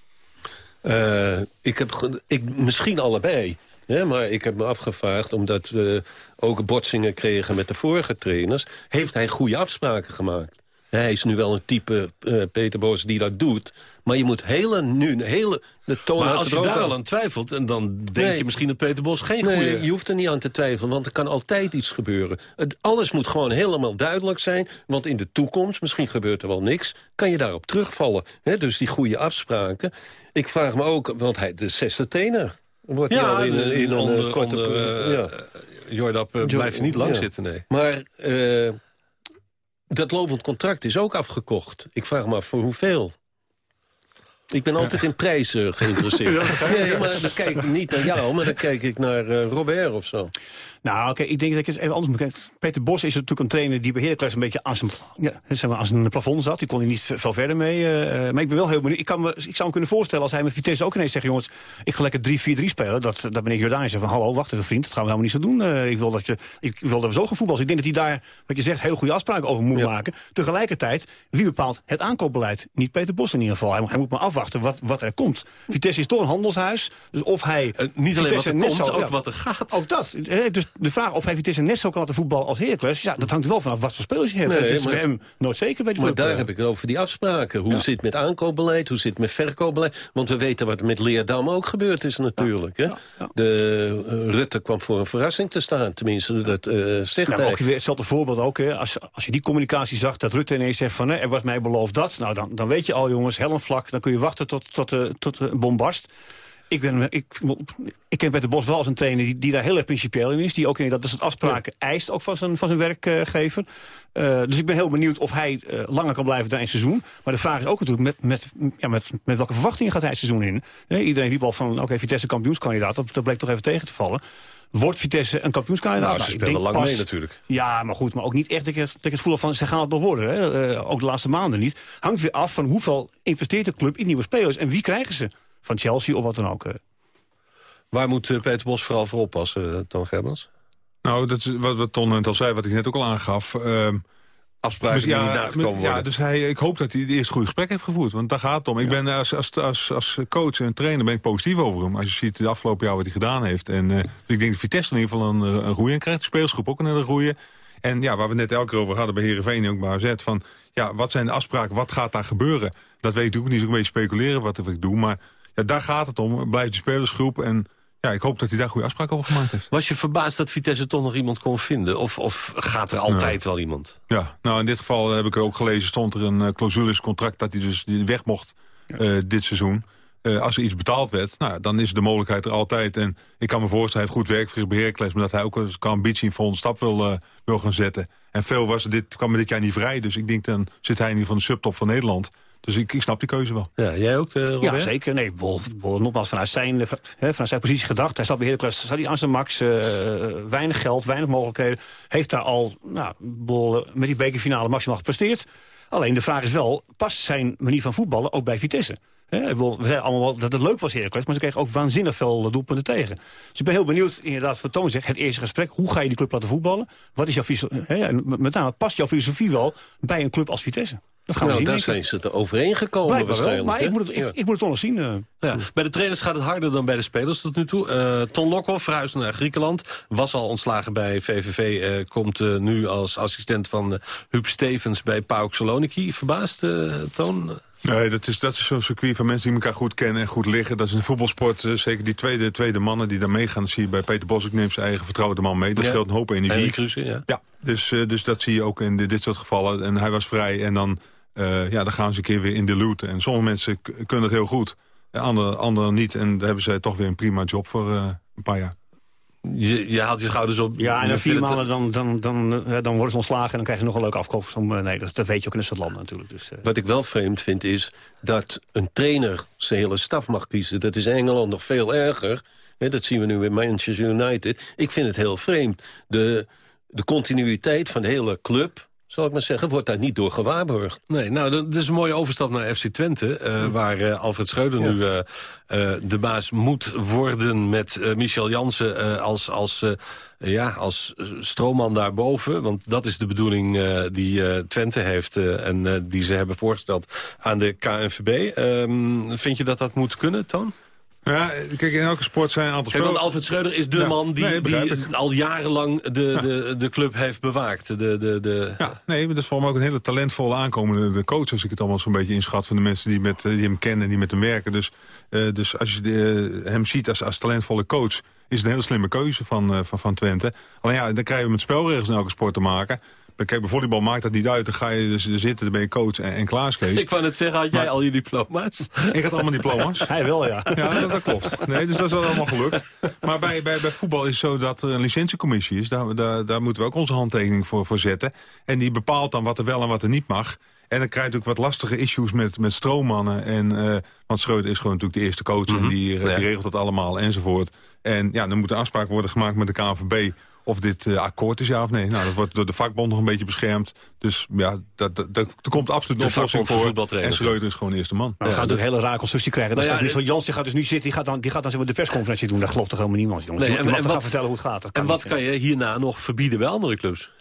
ik heb ik, misschien allebei. Ja, maar ik heb me afgevraagd, omdat we ook botsingen kregen met de vorige trainers... heeft hij goede afspraken gemaakt. Hij is nu wel een type uh, Peter Boos die dat doet. Maar je moet hele, nu, hele, de toon Maar als je daar al aan twijfelt, en dan denk nee. je misschien dat Peter Bos geen nee, goede... je hoeft er niet aan te twijfelen, want er kan altijd iets gebeuren. Het, alles moet gewoon helemaal duidelijk zijn, want in de toekomst, misschien gebeurt er wel niks... kan je daarop terugvallen. He, dus die goede afspraken. Ik vraag me ook, want hij de zesde trainer... Wordt ja, al in, de, in een onder, korte... Onder, uh, ja. Jordap uh, blijft niet lang ja. zitten, nee. Maar uh, dat lopend contract is ook afgekocht. Ik vraag me af voor hoeveel. Ik ben altijd in prijzen (laughs) geïnteresseerd. nee, maar dan kijk ik niet naar jou, maar dan kijk ik naar eh, Robert of zo. Nou, oké, ik denk dat ik het even anders moet kijken. Peter Bos is natuurlijk een trainer die bij Heracles een beetje aan zijn, ja, zeg maar, aan zijn plafond zat. Die kon hij niet veel verder mee. eh, maar ik ben wel heel benieuwd. Ik, kan me, ik zou me kunnen voorstellen als hij met Vitesse ook ineens zegt... jongens, ik ga lekker 3-4-3 spelen. Dat, dat meneer Jordaan zegt van, hallo, wacht even vriend. Dat gaan we helemaal niet zo doen. Eh, ik, wil dat je, ik wil dat we zo gaan voetballen. Dus ik denk dat hij daar, wat je zegt, heel goede afspraken over moet maken. Tegelijkertijd, wie bepaalt het aankoopbeleid? Niet Peter Bos in ieder geval. Hij, moet- hij moet maar afwachten wat, wat er komt. Vitesse is toch een handelshuis. Dus of hij... Eh, niet alleen Vitesse wat er komt, zo- ook ja. wat er gaat. Ook dat. Eh, Dus de vraag of hij Vitesse net zo kan laten voetballen als Heracles... ja, dat hangt wel vanaf wat voor spelers je hebt. Nee, dat is maar- bij hem nooit zeker bij de Maar daar eh. heb ik het over die afspraken. Hoe zit het met aankoopbeleid, hoe zit het met verkoopbeleid? Want we weten wat met Leerdam ook gebeurd is natuurlijk. Hè? De, eh, Rutte kwam voor een verrassing te staan, tenminste dat Nou, maar hij. ook weer hetzelfde voorbeeld ook. Hè. Als, als je die communicatie zag, dat Rutte ineens zegt van... Hè, er was mij beloofd dat. Nou, dan, dan weet je al, jongens, helmvlak. Dan kun je wachten tot, tot, eh, tot een bombast. Ik, ben, ik, ik ken Peter Bos wel als een trainer die, die daar heel erg principieel in is. Die ook in dat soort afspraken eist, ook van zijn, van zijn werkgever. Eh, dus ik ben heel benieuwd of hij eh, langer kan blijven dan een seizoen. Maar de vraag is ook natuurlijk, met, met, ja, met, met welke verwachtingen gaat hij het seizoen in? Iedereen riep al van, oké, Vitesse kampioenskandidaat. Dat, dat bleek toch even tegen te vallen. Wordt Vitesse een kampioenskandidaat? Nou, ze ik spelen lang pas- mee natuurlijk. Ja, maar goed, maar ook niet echt dat ik, dat ik het voel van ze gaan het nog worden. Hè? Eh, ook de laatste maanden niet. Hangt weer af van hoeveel investeert de club in nieuwe spelers. En wie krijgen ze? Van Chelsea of wat dan ook. eh. Waar moet eh, Peter Bos vooral voor oppassen, eh, Toon Gerbers? Nou, dat is wat, wat Ton net al zei, wat ik net ook al aangaf. ehm, Afspraken die niet nagekomen Ja, worden. dus hij, ik hoop dat hij het eerst goede gesprek heeft gevoerd. Want daar gaat het om. Ik ben als, als, als, als coach en trainer ben ik positief over hem. Als je ziet de afgelopen jaar wat hij gedaan heeft. En eh, dus ik denk dat Vitesse in ieder geval een, een goede in krijgt. De speelsgroep ook een hele goede. En ja, waar we net elke keer over hadden bij Heerenveen en ook bij AZ. Van, ja, wat zijn de afspraken? Wat gaat daar gebeuren? Dat weet ik ook niet. Dus een beetje speculeren wat ik doe. Maar ja, daar gaat het om. Blijft de spelersgroep. En ja, ik hoop dat hij daar goede afspraken over gemaakt heeft. Was je verbaasd dat Vitesse toch nog iemand kon vinden? Of, of gaat er altijd wel iemand? Ja, nou in dit geval heb ik ook gelezen... stond er een uh, clausule in zijn contract dat hij dus weg mocht uh, dit seizoen. Uh, als er iets betaald werd, nou, dan is de mogelijkheid er altijd. En ik kan me voorstellen, hij heeft goed werk verricht bij Heracles... maar dat hij ook eens ambitie een volgende stap wil, uh, wil gaan zetten. En veel was er dit, kwam er dit jaar niet vrij. Dus ik denk, dan zit hij in ieder geval de subtop van Nederland. Dus ik, ik snap die keuze wel. Ja, jij ook, uh, Ja, zeker. Nee, Wolf, Wolf, nogmaals, vanuit zijn, he, vanuit zijn positie gedacht. Hij zat bij Heracles, zat hij aan zijn max. Uh, weinig geld, weinig mogelijkheden. Heeft daar al nou, Bol, met die bekerfinale maximaal gepresteerd. Alleen de vraag is wel, past zijn manier van voetballen ook bij Vitesse? He, we zeiden allemaal wel dat het leuk was Heracles, maar ze kregen ook waanzinnig veel doelpunten tegen. Dus ik ben heel benieuwd, inderdaad, voor Toon zegt, het eerste gesprek. Hoe ga je die club laten voetballen? Wat is jouw filosofie? Met name, past jouw filosofie wel bij een club als Vitesse? Dat gaan nou, we zien, daar zijn ze er overeengekomen waarschijnlijk. Wel, maar ik moet, het, ik, ik moet het toch nog zien. Uh. Ja. Bij de trainers gaat het harder dan bij de spelers tot nu toe. Uh, Ton Lokhoff verhuisde naar Griekenland. Was al ontslagen bij VVV. Uh, komt nu als assistent van Huub Stevens bij PAOK Saloniki. Verbaasd, Toon? Nee, dat is, dat is zo'n circuit van mensen die elkaar goed kennen en goed liggen. Dat is een voetbalsport. Uh, zeker die tweede, tweede mannen die daar meegaan. Zie je bij Peter Bos. Ik neemt zijn eigen vertrouwde man mee. Dat ja. scheelt een hoop energie. Ja. ja dus, uh, dus dat zie je ook in de, dit soort gevallen. En hij was vrij en dan, uh, ja, dan gaan ze een keer weer in de loot. En sommige mensen kunnen dat heel goed. Anderen andere niet. En daar hebben zij toch weer een prima job voor uh, een paar jaar. Je, je haalt je schouders op. Ja, en na vier maanden dan, dan, dan, dan, dan worden ze ontslagen... en dan krijg je nog een leuke afkoop. Om, nee, dat, dat weet je ook in het land natuurlijk. Dus, uh. Wat ik wel vreemd vind is dat een trainer zijn hele staf mag kiezen. Dat is in Engeland nog veel erger. He, dat zien we nu bij Manchester United. Ik vind het heel vreemd. De, de continuïteit van de hele club zal ik maar zeggen, wordt daar niet door gewaarborgd. Nee, nou, dat is een mooie overstap naar FC Twente... Uh, ja. waar uh, Alfred Schreuder ja. nu uh, de baas moet worden... met Michel Jansen als, als, ja, als stroomman daarboven. Want dat is de bedoeling die Twente heeft... en die ze hebben voorgesteld aan de KNVB. Ehm, vind je dat dat moet kunnen, Toon? Ja, kijk, in elke sport zijn een aantal spelers... Want Alfred Schreuder is de ja, man die, nee, die al jarenlang de, ja. de, de club heeft bewaakt. De, de, de... Ja, nee, dat is voor mij ook een hele talentvolle aankomende coach... als ik het allemaal zo'n beetje inschat van de mensen die, met, die hem kennen en die met hem werken. Dus, uh, dus als je de, uh, hem ziet als, als talentvolle coach... is het een hele slimme keuze van, uh, van, van Twente. Alleen ja, dan krijgen we met spelregels in elke sport te maken... Kijk, bij volleybal maakt dat niet uit. Dan ga je dus zitten, dan ben je coach en, en. Ik wou net zeggen, had jij maar, al je diploma's? Ik had allemaal diploma's. (laughs) Hij wel, ja. Ja, dat, dat, klopt. Nee, dus dat is allemaal gelukt. Maar bij, bij, bij voetbal is het zo dat er een licentiecommissie is. Daar, daar, daar moeten we ook onze handtekening voor, voor zetten. En die bepaalt dan wat er wel en wat er niet mag. En dan krijg je ook wat lastige issues met, met stroommannen. En, eh, want Schreuder is gewoon natuurlijk de eerste coach... en die, die regelt het allemaal enzovoort. En ja, dan moet een afspraak worden gemaakt met de KNVB of dit uh, akkoord is ja of nee. Nou, dat wordt door de vakbond nog een beetje beschermd. Dus ja, dat, dat, dat, er komt absoluut een oplossing voor. En Schreuder is gewoon de eerste man. Maar we gaan natuurlijk hele rare constructie krijgen. Nou, ja, dus Jans gaat dus nu zitten, die gaat dan, die gaat dan zeg maar, de persconferentie doen. Dat gelooft toch helemaal niemand, jongens. Nee, en, en, en wat, vertellen hoe het gaat. en wat kan je hierna nog verbieden bij andere clubs?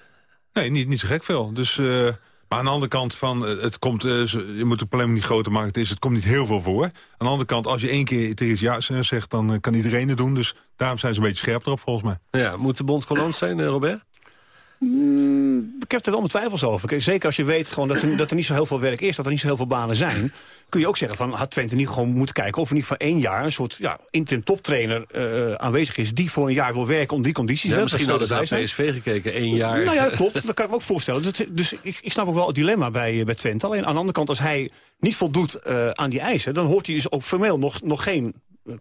Nee, niet, niet zo gek veel. Dus... Uh, maar aan de andere kant van, eh, het komt, je moet het probleem niet groter maken, het, is, het komt niet heel veel voor. Aan de andere kant, als je één keer tegen iets ja zegt, dan kan iedereen het doen. Dus daarom zijn ze een beetje scherp erop volgens mij. Ja, moet de bond zijn, Robert? Mm, ik heb er wel mijn twijfels over. Zeker als je weet gewoon dat, er, dat er niet zo heel veel werk is... dat er niet zo heel veel banen zijn... kun je ook zeggen van had Twente niet gewoon moeten kijken... of er niet voor één jaar een soort ja, interim toptrainer uh, aanwezig is... die voor een jaar wil werken onder die condities. Ja, misschien hadden ze naar PSV gekeken, één jaar. Nou ja, klopt. (laughs) Dat kan ik me ook voorstellen. Dus, dus ik, ik, snap ook wel het dilemma bij, eh, bij Twente. Alleen aan de andere kant, als hij niet voldoet uh, aan die eisen... dan hoort hij dus ook formeel nog, nog geen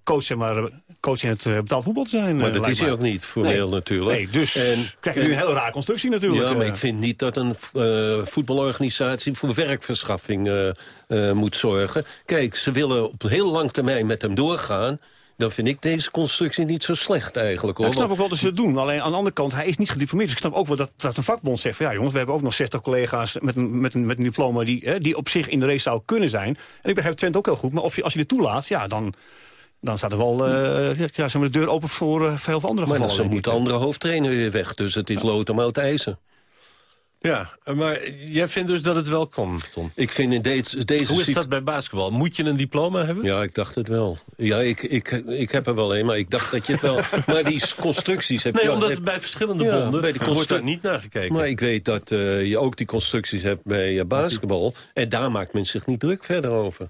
coach, zeg maar, coach in het uh, betaald voetbal te zijn. Maar uh, dat is hij ook niet, formeel nee. natuurlijk. Nee, dus en, krijg je nu een hele rare constructie natuurlijk. Ja, maar ik vind niet dat een uh, voetbalorganisatie voor werkverschaffing moet zorgen. Kijk, ze willen op heel lang termijn met hem doorgaan dan vind ik deze constructie niet zo slecht eigenlijk. Hoor. Ja, ik snap ook wel dat ze het doen. Alleen aan de andere kant, hij is niet gediplomeerd. Dus ik snap ook wel dat, dat een vakbond zegt... Van, ja jongens, we hebben ook nog 60 collega's met een, met een, met een diploma... Die, hè, die op zich in de race zou kunnen zijn. En ik begrijp Twente ook heel goed. Maar of je, als je het toelaat, ja, dan dan staat er wel uh, ja, zeg maar de deur open voor uh, veel andere maar gevallen. Maar dan moet de andere hoofdtrainer weer weg, dus het is ja. lood om uit ijzer. Ja, maar jij vindt dus dat het wel kan, Tom? Ik vind in deze... deze Hoe is dat bij basketbal? Moet je een diploma hebben? Ja, ik dacht het wel. Ja, ik, ik, ik heb er wel een, maar ik dacht dat je het wel... (laughs) maar die constructies heb nee, je... omdat heb, bij verschillende ja, bonden bij de wordt daar niet naar gekeken. Maar ik weet dat uh, je ook die constructies hebt bij uh, basketbal. En daar maakt men zich niet druk verder over.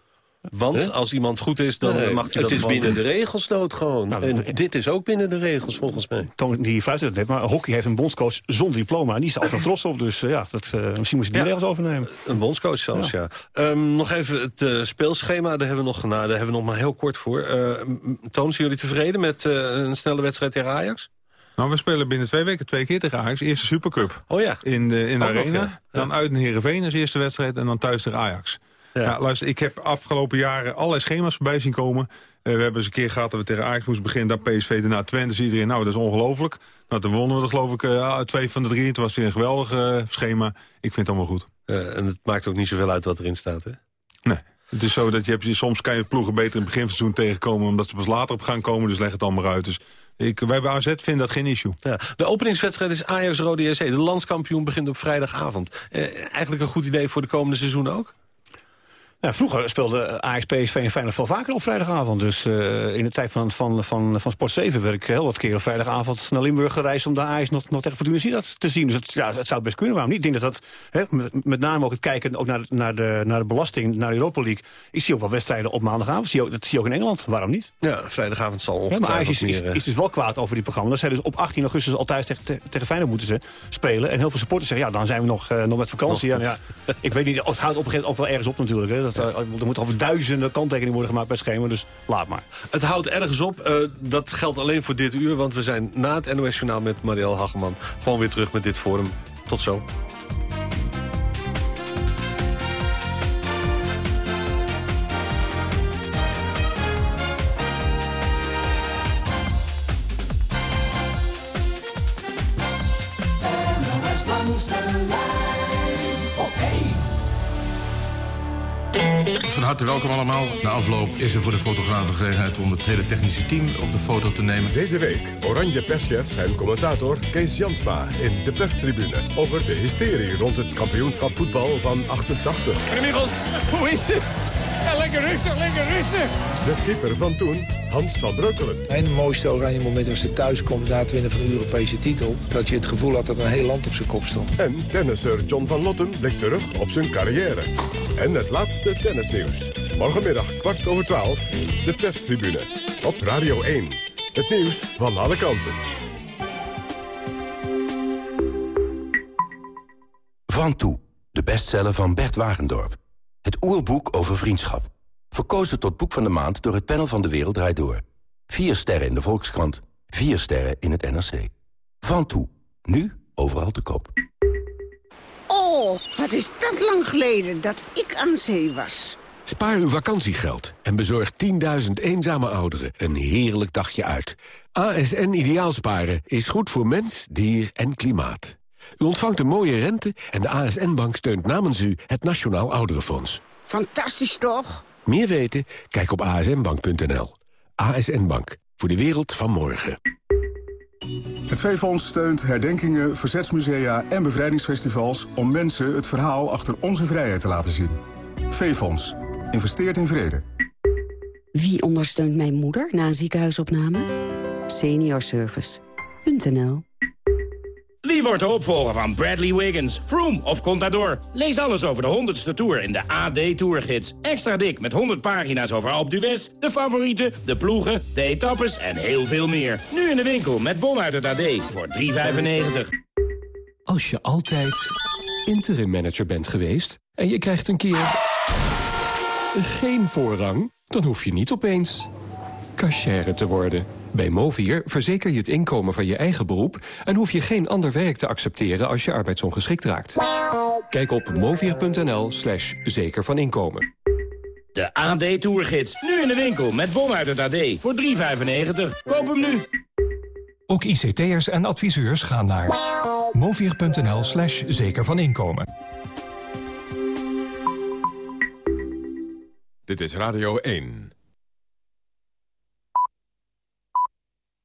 Want huh? als iemand goed is, dan nee, mag hij dat Het is binnen de regels dood gewoon. Nou, en dit is ook binnen de regels volgens mij. Toon die fluit het net, maar hockey heeft een bondscoach zonder diploma. En die is er altijd trots op, dus uh, ja, dat, uh, misschien moet je die ja, regels overnemen. Een bondscoach zelfs, ja. ja. Um, nog even het uh, speelschema, daar hebben we nog, nou, daar hebben we nog maar heel kort voor. Toon, zijn jullie tevreden met een snelle wedstrijd tegen Ajax? Nou, we spelen binnen twee weken twee keer tegen Ajax. Eerste Supercup oh ja. in de, in de arena. Nog, ja. Dan uit in Heerenveen als eerste wedstrijd en dan thuis tegen Ajax. Ja. ja. luister, ik heb afgelopen jaren allerlei schema's voorbij zien komen. Uh, we hebben eens een keer gehad dat we tegen Ajax moesten beginnen... dan PSV, daarna Twente, dus iedereen, nou, dat is ongelooflijk. Nou, toen wonnen we er geloof ik uh, twee van de drie. Het was weer een geweldig uh, schema. Ik vind het allemaal goed. en het maakt ook niet zoveel uit wat erin staat, hè? Nee. Het is zo dat je hebt, soms kan je ploegen beter in het begin seizoen tegenkomen... omdat ze pas later op gaan komen, dus leg het allemaal uit. Dus ik, wij bij AZ vinden dat geen issue. Ja, de openingswedstrijd is Ajax-Rode JC. De landskampioen begint op vrijdagavond. Eh, eigenlijk een goed idee voor de komende seizoen ook? Vroeger speelde Ajax, PSV en Feyenoord veel vaker op vrijdagavond. Dus uh, in de tijd van, van, van, van Sport 7 werd ik heel wat keer op vrijdagavond naar Limburg gereisd... om daar Ajax nog, nog tegen Fortuna Sittard te zien. Dus het, ja, het zou best kunnen, waarom niet? Ik denk dat dat, hè, met, met name ook het kijken ook naar, naar, de, naar de belasting, naar de Europa League... ik zie ook wel wedstrijden op maandagavond. Zie ook, dat zie je ook in Engeland, waarom niet? Ja, vrijdagavond zal ongetwijfeld ja, maar Ajax is, meer, is, is, dus wel kwaad over die programma. Dat zij dus op 18 augustus al thuis tegen, tegen Feyenoord moeten ze spelen. En heel veel supporters zeggen, ja, dan zijn we nog, uh, nog met vakantie. Nog ja, ik weet niet, het houdt op een gegeven moment ook wel ergens op natuurlijk. Hè. Uh, er moet over duizenden kanttekeningen worden gemaakt bij schema, dus laat maar. Het houdt ergens op. Uh, dat geldt alleen voor dit uur, want we zijn na het NOS Journaal met Marielle Hageman gewoon weer terug met dit forum. Tot zo. Van harte welkom allemaal. Na afloop is er voor de fotografen gelegenheid om het hele technische team op de foto te nemen. Deze week Oranje perschef en commentator Kees Jansma in de perstribune. Over de hysterie rond het kampioenschap voetbal van 88. Inmiddels, hoe is het? Ja, lekker rustig, lekker rustig. De keeper van toen, Hans van Breukelen. Mijn mooiste oranje moment was ze thuis komt na het winnen van de Europese titel. Dat je het gevoel had dat een heel land op zijn kop stond. En tennisser John van Lotten blikt terug op zijn carrière. En het laatste tennisnieuws. Morgenmiddag kwart over twaalf, de perstribune. Op Radio 1. Het nieuws van alle kanten. Van Toe, de bestseller van Bert Wagendorp. Het oerboek over vriendschap. Verkozen tot boek van de maand door het panel van De Wereld Draait Door. Vier sterren in de Volkskrant, vier sterren in het NRC. Van Toe, nu overal te koop. Oh, Oh, wat is dat lang geleden dat ik aan zee was. Spaar uw vakantiegeld en bezorg 10.000 eenzame ouderen een heerlijk dagje uit. ASN Ideaalsparen is goed voor mens, dier en klimaat. U ontvangt een mooie rente en de ASN-bank steunt namens u het Nationaal Ouderenfonds. Fantastisch toch? Meer weten? Kijk op asnbank.nl. ASN Bank, voor de wereld van morgen. Het V-Fonds steunt herdenkingen, verzetsmusea en bevrijdingsfestivals... om mensen het verhaal achter onze vrijheid te laten zien. V-Fonds. Investeert in vrede. Wie ondersteunt mijn moeder na een ziekenhuisopname? Seniorservice.nl Wie wordt de opvolger van Bradley Wiggins, Froome of Contador? Lees alles over de 100ste Tour in de AD Tourgids. Extra dik met 100 pagina's over Alpe d'Huez, de favorieten, de ploegen, de etappes en heel veel meer. Nu in de winkel met bon uit het AD voor 3,95. Als je altijd interim manager bent geweest en je krijgt een keer geen voorrang, dan hoef je niet opeens cashier te worden. Bij Movier verzeker je het inkomen van je eigen beroep... en hoef je geen ander werk te accepteren als je arbeidsongeschikt raakt. Kijk op movier.nl slash zeker van inkomen. De AD Tourgids, nu in de winkel met bon uit het AD voor 3,95. Koop hem nu. Ook ICT'ers en adviseurs gaan naar movier.nl slash zeker van inkomen. Dit is Radio 1.